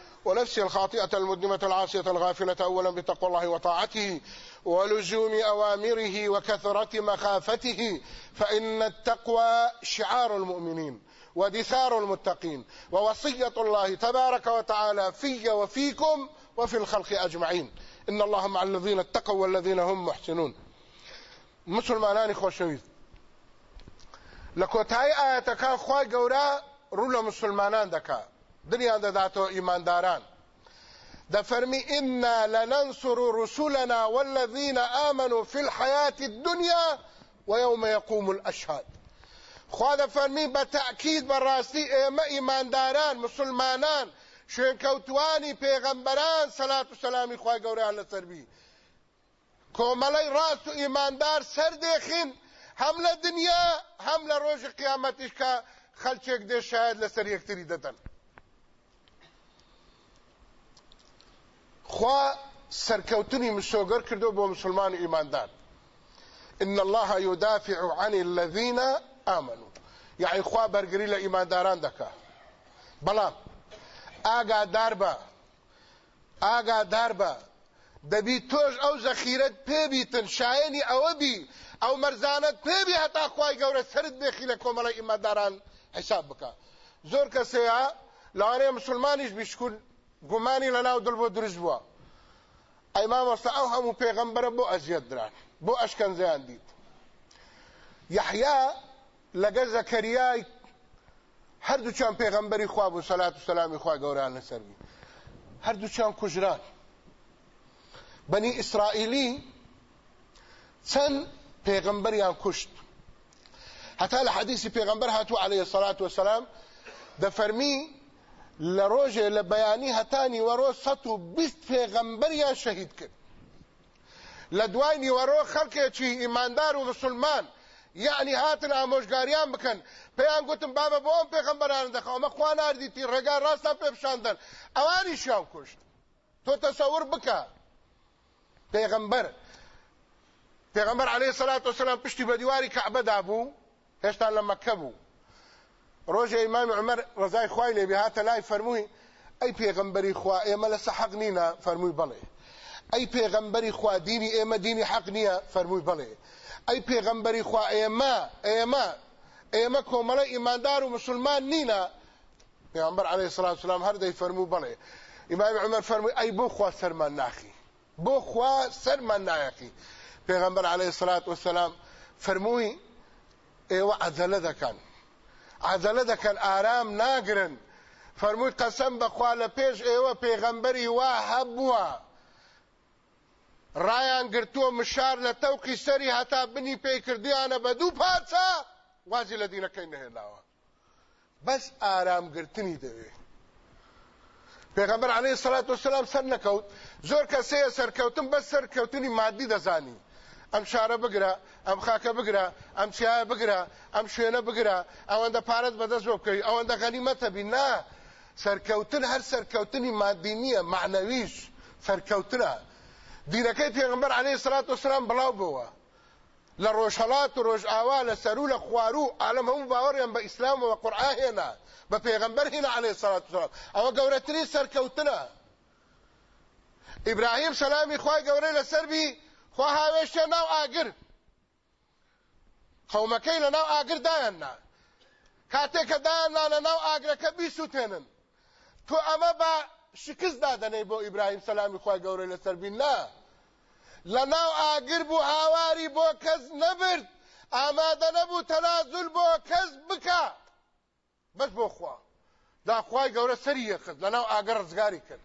ونفسي الخاطئة المدمة العاصية الغافلة أولا بتقوى الله وطاعته ولزوم أوامره وكثرة مخافته فإن التقوى شعار المؤمنين ودثار المتقين ووصية الله تبارك وتعالى في وفيكم وفي الخلق أجمعين. إن الله مع الذين اتقوا والذين هم محسنون. مسلمانان خوشويت لكوتاي آياتكا خواي قورا رولا مسلمانان دكا دنیان دەداتەوە ئیمانداران دەفەرمی ئنا لننصر رسلنا والذين آمنوا في الحياة الدنيا ويوم يقوم الأشهاد. دەفەرمی بە تاکید بەڕاستی ئێمە ئیمانداران مسلمانان شوێنکەوتوانی پێغەمبەران سەلات و سەلامی خوای گەوریان لەسەربی کۆمەڵەی ڕاست و ئیماندار سەردێخین هەم لە دنیا هەم لە ڕۆژی قیامەتیش کە خەلچێک دێ شاید لەسەر یەکتری دەدەن. خوا سەرکەوتنی مسۆگەر کردو بۆ مسلمان ئیماندار إن الله يدافع عن الذين آمنوا. يعني خوا بەرگری لە ئیمانداران دەکا بەڵام ئاگادار بە ئاگادار بە. دەبی تۆش ئەو زەخیرت پێبیتن شایەنی ئەوە بی ئەو مەرزانت پێبی هەتا خوای گەورە سرت بێخی لە کۆمەڵی ئیمانداران حساب بکە زۆر کەسەیە لەوانەیە مسلمانیش بیشکون گومانی لەناو دڵ بۆ دروست بووە ئەی مامۆستا ئەو هەموو پێغەمبەرە بۆ ئەزیەت دران. بۆ ئەشکەنجیان دیت یحیا لەگەر زەکەریای هەردووچیان پێغەمبەری خوا بوو سەلات و سەلامی خوا گەوران لەسەربی هەردووچیان کوژران بەنی ئیسرائیلی چەند پێغەمبەریان کوشت هەتا لە حەدیثی پێغەمبەر هاتوو عەلەیهی سەلات وسەلام دەفەرمی لە ڕۆژێ لە بەیانی هەتانی وەڕۆ سەد و بیست پێغەمبەریان شەهید کرد. لە دوای نیوەڕۆ خەڵکێکی ئیماندار و مسلمان یعنی هاتن ئامۆژگاریان بکەن. پێیان گوتم بابە بۆ ئەم پێغەمبەران دەخەومە خوا ناردیتی ڕێگا ڕاستە پێ بشاندن. ئەوانیشیان کوشت. تۆ تەسەور بکە. پێغەمبەر. پێغەمبەر عەلەیهی سەلات وسەلام پشتی بە دیواری کەعبەدا بوو هێشتا لە مەکە بوو. ڕۆژە ئیمام عمر ڕزای خوای لێبی هاتە لای فەرمووی ئەی پێغەمبەری خوا ئێمە لە سەحەق نینە فەرمووی بەڵێ ئەی پێغەمبەری خوا دینی ئێمە دینی حەق نییە فەرمووی بەڵێ ئەی پێغەمبەری خوا ئێمە ئێمە ئێمە کۆمەڵە ئیماندار و مسلمان نینە پیغمبر علیه الصلاة والسلام هر دی فرمو بله. إمام عمر فرمو ای بو خوا سرمان ناخی؟ بو خوا سرمان ناخی پیغمبر علیه الصلاة والسلام فرموی ایوه عزله دکن عجله دکن آرام ناگرن فرمود قسم بخوا له پیش ایوه پیغمبري وا حبوا. رایان گرتو مشار له توقي سري هتا بني پی کردی انا بدو پاتسا واجی لدینه کینه هلاوه بس آرام گرتنی دوی. پیغمبر علیه الصلاة والسلام سر نکوت. زور کسی سرکوتن بس سرکوتنی مادی دزانی. ئەم شارە بگرە ئەم خاکە بگرە ئەم چیایە بگرە ئەم شوێنە بگرە ئەوەندە پارەت بەدەست بۆ بکەی ئەوەندە غەنیمەتە بی نا سەرکەوتن هەر سەرکەوتنی مادی نییە معنەویش سەرکەوتنە دینەکەی پێغمبەر عليه سلات وسلام بڵاو بووە لە ڕۆژهڵات و ڕۆژ ئاوا لە سەرو لە خوارو عالم هەموو باوەڕیان بە ئیسلام و قورئان هێنا بە پێغمبەر هێنا عليه سلات وسلام ئەوە گەورەترین سەرکەوتنە ئیبراهیم سەلامی خوای گەورەی لەسەر بی خوا هاوێشتە ناو ئاگر. قەومەکەی لە ناو ئاگر دایاننا. کاتێک کە دایاننا لە ناو ئاگرەکە بیسووتێنن تۆ ئەمە بە شکست دادنەی بۆ ئیبراهیم سەلامی خوای گەورەی لەسەر بین نا. لە ناو ئاگر بوو هاواری بۆ کەس نەبرد. ئامادە نەبوو تەنازل بۆ کەس بکە. بەس بۆ خوا. داخوای گەورە سەری یەخت لە ناو ئاگەر ڕزگاری کرد.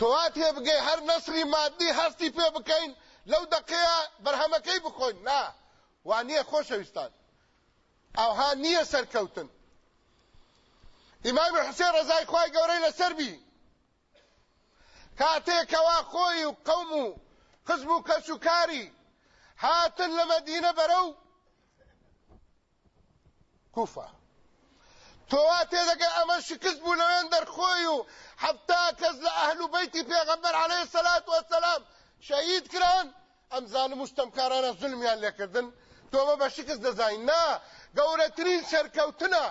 تۆوا تێ بگەی هەر نەسری مادی هەستی پێ بکەین لەو دەقەیە بەرهەمەکەی بخۆین. نا وان نییە خۆشەویستان. ئەوها نییە سەرکەوتن. ئیمامی حسێن ڕزای خوای گەورەی لەسەر بی کاتێکەوە خۆی و قەوم و قزم و کەس و کاری هاتن لە مەدینە بەرەو. کوفە. تۆوا تێدەگەی ئەمە شکست بوو لەوێن دەرخۆی و حتا کەس لە ئەهل و بەیتی پێغەمبەر عەلەیهی سەلات وەسەلام شەهید کران ئەم زانم مستەمکارانە زولمیان لێکردن تۆمە بە شکست دەزانین نا گەورەترین سەرکەوتنە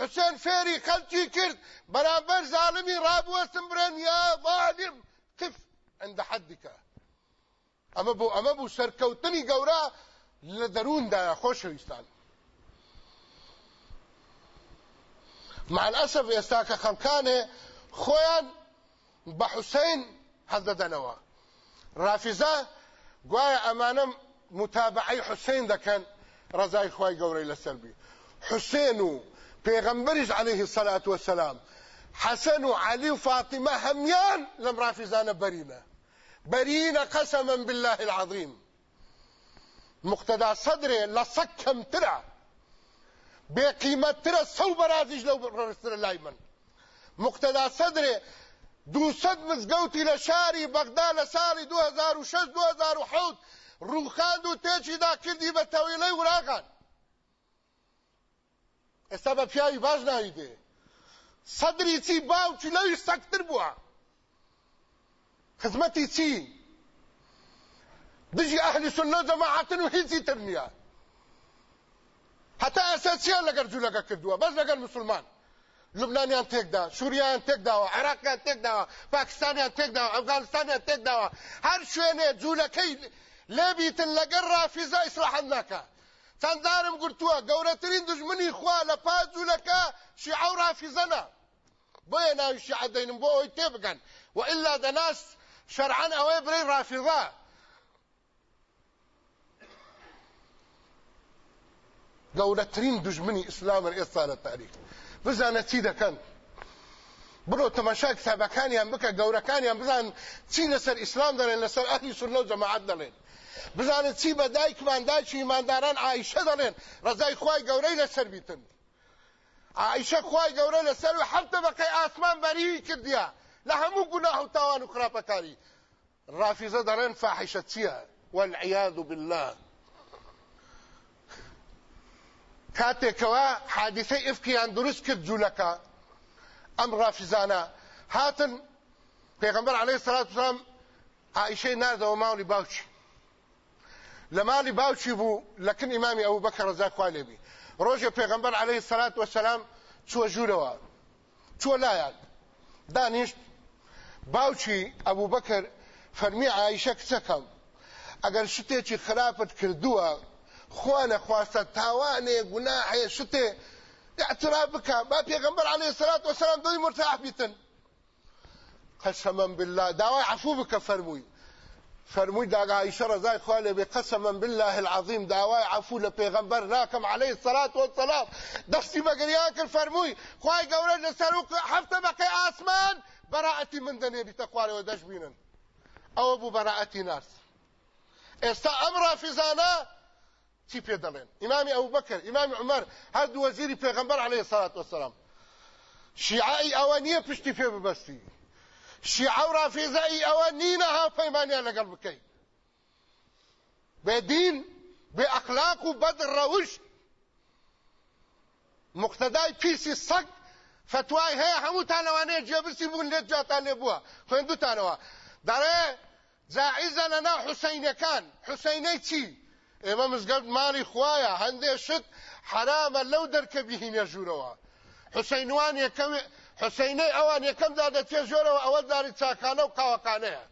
حسين فيري خلتي كرد برابر ظالمي رابو سمبرن يا ظالم قف عند حدك اما بو اما بو سركوتني قورا لدرون دا خوش ويستان مع الاسف يستاك خلقانه خويا بحسين حزدنوا رافزه قوايا امانم متابعي حسين ده كان رزاي خوي قوري لسلبي حسين پیغمبرش عليه الصلاة والسلام حسن وعلي وفاطمة هميان لم رافزان برينا برينا قسما بالله العظيم مقتدى صدري لصكم ترى بقيمة ترى صوب رازج لو رسل صدري دو صد مزقوتي لشاري بغداد لسالي دو هزار وشش دو هزار وحوت روخان دو تيجي دا كردي بتاويلي وراغان. ئێستا بە پیاوی باش ناویدێ سەدری چی باوکی لەوی سەکتر بووە. خزمەتی چی؟ دژی ئەهلی سنە جەماعەتن و هیچی تر نییە. هەتا ئێستا چیان لەگەر جوولەکە کردووە؟ بەس لەگەر مسلمان. لبنانیان تێکدا سووریان تێکداوە عێراقیان تێکداوە پاکستانیان تێکداوە ئەفغانستانیان تێکداوە هەر شوێنێ جوولەکەی لێبیتن لەگەر ڕافیزە ئیسلاحەت ناکە چەنددارم گرتووە گەورەترین دژمنی خوا لە پاس جوولەکە شیعە و ڕافیزەنە بۆیە ناوی شیعە دەینم بۆ ئەوی تێبگەن وئلا دەناس شەرعەن ئەوەی بڵێ ڕافیزە گەورەترین دژمنی ئیسلامن ئێستا لە تاریخ بزانە چی دەکەن؟ بڕۆ تەماشا کتابەکانیان بکە گەورەکانیان بزان چی لەسەر ئیسلام دەڵێن لەسەر ئەهلی سنە و جەماعەت دەڵێن. بزانێت چی بە دایکمان دایکی ایمانداران عیشە دەڵێن ڕزای خوای گەورەی لەسەر بیتن. عیشە خوای گەورە لەسەر حەف طبقەی ئاسمان بەری کردیا لە هەموو و تاوان و خراپەکاری. ڕافیزە دەڵێن فاحیشە چییە؟ والعیاذ بالله. کاتێکەوە حادثەی ئفکیان دروست کرد جوولەکە. ئەم ڕافیزانە. هاتن پێغەمبەر عەلەیهی سەلات وسلام عائشەی ناردەوە ماڵی باوکی لە ماڵی باوکی بوو لەکن ئیمامی ئەوو بەکە ڕزا خوای لێبی ڕۆژێ پێغەمبەر عەلەیهی سەلات وەسەلام چووە ژوورەوە. چووە لایەن. دانیشت باوکی ئەبوو بەکر فەرمی عایشە کچەکەم. ئەگەر شتێکی خراپت کردووە خوا نەخواستە تاوانێ گوناحێ شتێ اعتراف بك ما پیغمبر عليه الصلاة والسلام دوی مرتاح بیتن. قسما بالله داوای عفو بك فرموي فرموي دا عائشة رضای خواله بقسما بالله العظيم داوای عفو لپیغمبر ناکم عليه الصلاة والسلام. دستی بگریان کر فرموي خواهی گوره لسروق حفت بقي آسمان براعتي من دنيا بتقوالي ودش بينن أو ابو براعتي ناس استا أمر في زانا چی پێ دەڵێن ئیمامی ئەو بەکر ئیمامی عمەر هەردوو وەزیری پێغەمبەر عليه الصلاة والسلام. شیعی ئەوە نییە پشتی پێ ببەستی شیعە و ڕافێزایی ئەوە نینە هاوپەیمانیان لەگەڵ بکەیت بێدین بێ ئەخلاق و بەد ڕەوش مقتدای پیسی سەگ فتوای هەیە هەمووتان لەوانەیە جێبرسی بوون لێت جاتان لێ بووە خوێندوتانەوە دەڕێ جائزە لەنا حوسینەکان حوسینەی چی؟ ئێمە مزگەوت ماڵی خوایە هەندێک شت حرامە لەو دەرکە بهینە ژوورەوە. حوسینوان یەکەم حسینەی ئەوان یەکەمدا دەچێ ژۆرەوە ئەوە داری چاکانە و قاوەکانەیە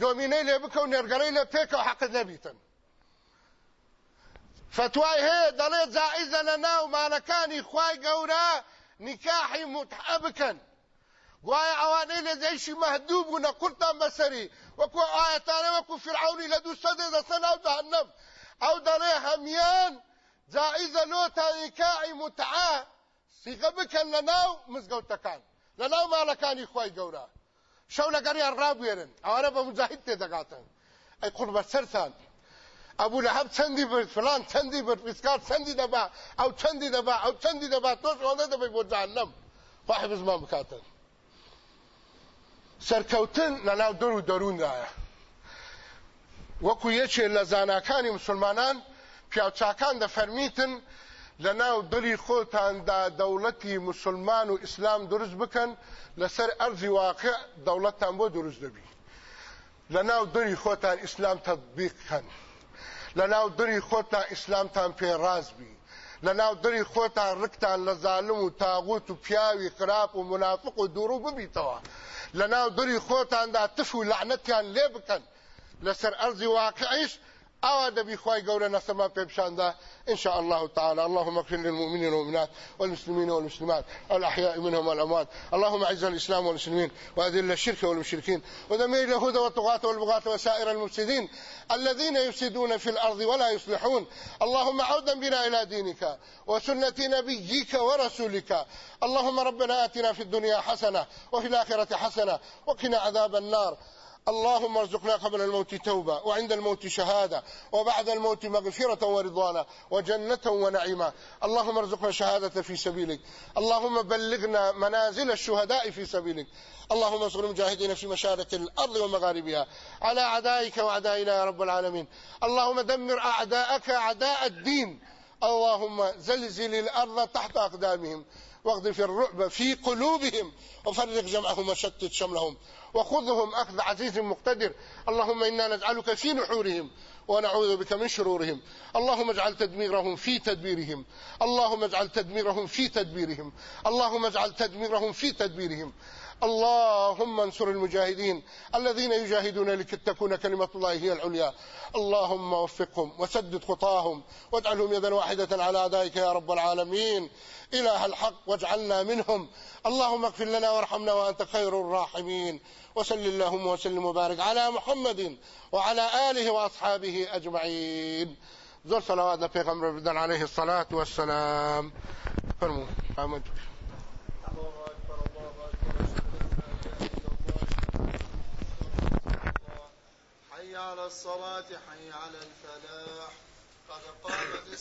دۆمینەی لێ بکە و نێرگەڕەی لە پێکە و حەقت نەبیتن. فتوای هەیە دەڵێ جائزە لە ناو مالەکانی خوای گەورە نکاحی متحە بکەن. گوایە ئەوانەی لە دەیشی مەهدوو بوونە قورتان بەسەری وەکو ئاەتانە وەکو فرعونی لە دوو سەدێ دەسە ناو جەهەنەم ئەو دەڵێ هەمیان جائزە لۆتان نکاحی متعە سیغە بکەن لە ناو مزگەوتەکان لە ناو ماڵەکانی خۆی گەورە شەو لەگەڕیان ڕابێرن ئەوانە بە مجاهید تێدەگاتن ئەی قڕ بە سەرتان ئەبوو لە هەب چەندی برد فلان چەندی برد ڕیسکار چەندی دەبا ئەو چەندی دەبا ئەو چەندی دەبا تۆش ئەوەندە دەبی بۆ جانەم خوا حفظمان بکاتن سەرکەوتن لە ناو دەر و دەرووندایە وەکو یەکێ لە زاناکانی مسلمانان پیاوچاکان دەفەرمیتن لە ناو دڵی خۆتاندا دەوڵەتی مسلمان و ئیسلام دروست بکەن لەسەر ئەرزی واقع دەوڵەتتان بۆ دروست دەبی. لە ناو دڵی خۆتان ئیسلام تەطبیق بکەن لە ناو دڵی خۆتان ئیسلامتان پێڕاز بی. لە ناو دڵی خۆتان ڕکتان لە زالم و تاغوت و پیاوی خراپ و منافق و دوڕوو ببیتەوە. لە ناو دڵی خۆتاندا تف و لعنەتیان لێ بکەن لەسەر واقعیش ئاوا دەبی خی گەورە نەسەمان پێ پیشاندا إن شاء الله تعالى. اللهم اغفر للمؤمنين والمؤمنات والمسلمين والمسلمات الأحياء منهم والأموات. اللهم أعز الإسلام والمسلمين وأذل الشرك والمشركين ودمر اليهود والطغاة والبغاة وسائر المفسدين الذين يفسدون في الأرض ولا يصلحون. اللهم عودا بنا إلى دينك وسنة نبيك ورسولك. اللهم ربنا آتنا في الدنيا حسنة وفي الآخرة حسنة وقنا عذاب النار. اللهم ارزقنا قبل الموت توبة وعند الموت شهادة وبعد الموت مغفرة ورضوانا وجنة ونعيما. اللهم ارزقنا شهادة في سبيلك. اللهم بلغنا منازل الشهداء في سبيلك. اللهم انصر المجاهدين في مشارق الأرض ومغاربها. على أعدائك وأعدائنا يا رب العالمين. اللهم دمر أعداءك أعداء الدين. اللهم زلزل الأرض تحت أقدامهم واغذف الرعب في قلوبهم وفرق جمعهم وشتت شملهم. وخذهم أخذ عزيز مقتدر. اللهم إنا نجعلك في نحورهم ونعوذ بك من شرورهم. اللهم اجعل تدميرهم في تدبيرهم. اللهم اجعل تدميرهم في تدبيرهم. اللهم اجعل تدميرهم في تدبيرهم. اللهم انصر المجاهدين الذين يجاهدون لكي تكون كلمة الله هي العليا. اللهم وفقهم وسدد خطاهم واجعلهم يدا واحدة على أدائك يا رب العالمين. إله الحق واجعلنا منهم. اللهم اغفر لنا وارحمنا وأنت خير الراحمين. وصل اللهم وسلم وبارك على محمد وعلى آله وأصحابه أجمعين. زور صلوات پیغمبر بدن عليه الصلاة والسلام. فرمو حمد حي على الصلاة حي على الفلاح. قد قامت الصلاة